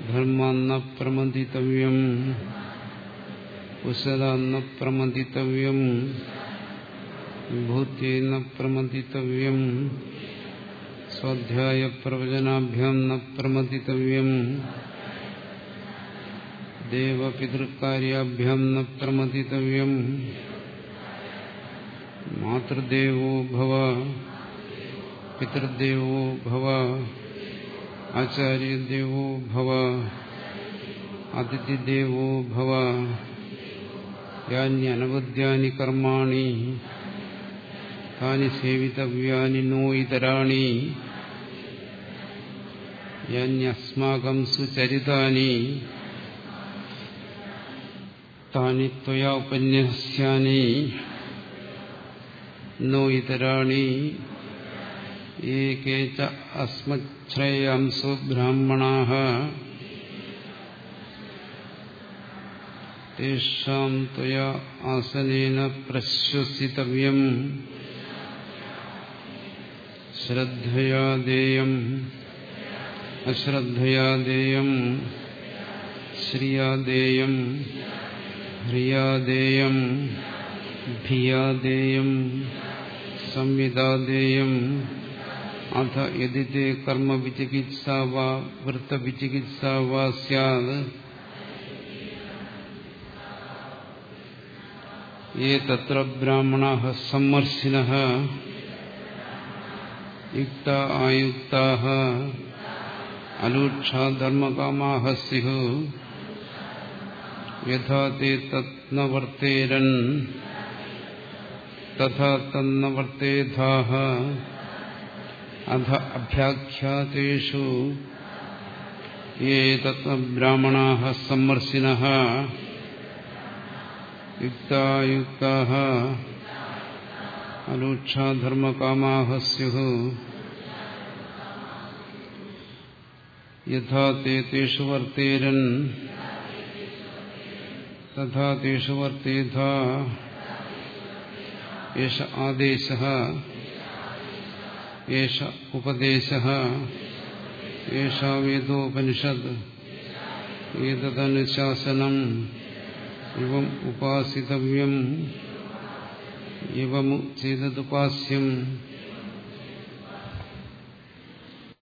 ധർമാന്ന പ്രമദിതവ്യം കുശലാന്ന പ്രമദിതവ്യം വിഭൂത്യേന പ്രമദിതവ്യം സ്വാധ്യായ പ്രവചനാഭ്യാം ന പ്രമദിതവ്യം ദേവപിതൃകാര്യാഭ്യാം ന പ്രമദിതവ്യം മാതൃദേവോ ഭവ പിതൃദേവോ ഭവ ആചാര്യദേവോ ഭവ അതിഥിദേവോ ഭവ യാന്യനവദ്യാനി കർമാണി താനി സേവിതവ്യാനി നോ ഇതരാണി യാന്യസ്മാകം സുചരിതാനി. താനി ത്വയാ ഉപന്യസ്യാനി. നോ ഇതരാണി ഏകേ ച അസ്മശ്രേയാംസോ ബ്രാഹ്മണാഃ തേഷാം ത്വയാ ആസനേന പ്രശ്വസിതവ്യം. ശ്രദ്ധയാ ദേയം അശ്രദ്ധയാ ദേയം ശ്രിയാ ദേയം ഹ്രിയാ ദേയം ഭിയാ ദേയം സംവിധാ ദേയം അഥ യതി തേ കർമ്മവിചികിത്സ വാ വൃത്തവിചികിത്സ വാ സ്യാത് ये तत्र ब्राह्मणाः सम्मर्शिनः युक्ता आयुक्ताः। अलूक्षा धर्मकामाः स्युः यथा ते तत् न वर्तेरन् तथा तन्न वर्तेधाः अथ अभ्याख्यातेषु। ये तत्र ब्राह्मणाः सम्मर्शिनः യുക്തായുക്താഃ അലൂക്ഷാധർമ്മകാമാഃ സ്യുഃ യഥാ തേ തേഷു വർത്തേരൻ തഥാ തേഷു വർത്തേധ ഏഷ ആദേശഃ ഏഷ ഉപദേശഃ ഏഷാ വേദോപനിഷദ് ഏതദനുശാസനം ഇവം ഉപാസിതവ്യം ഇവമു ചെയ്തതുപാസ്യം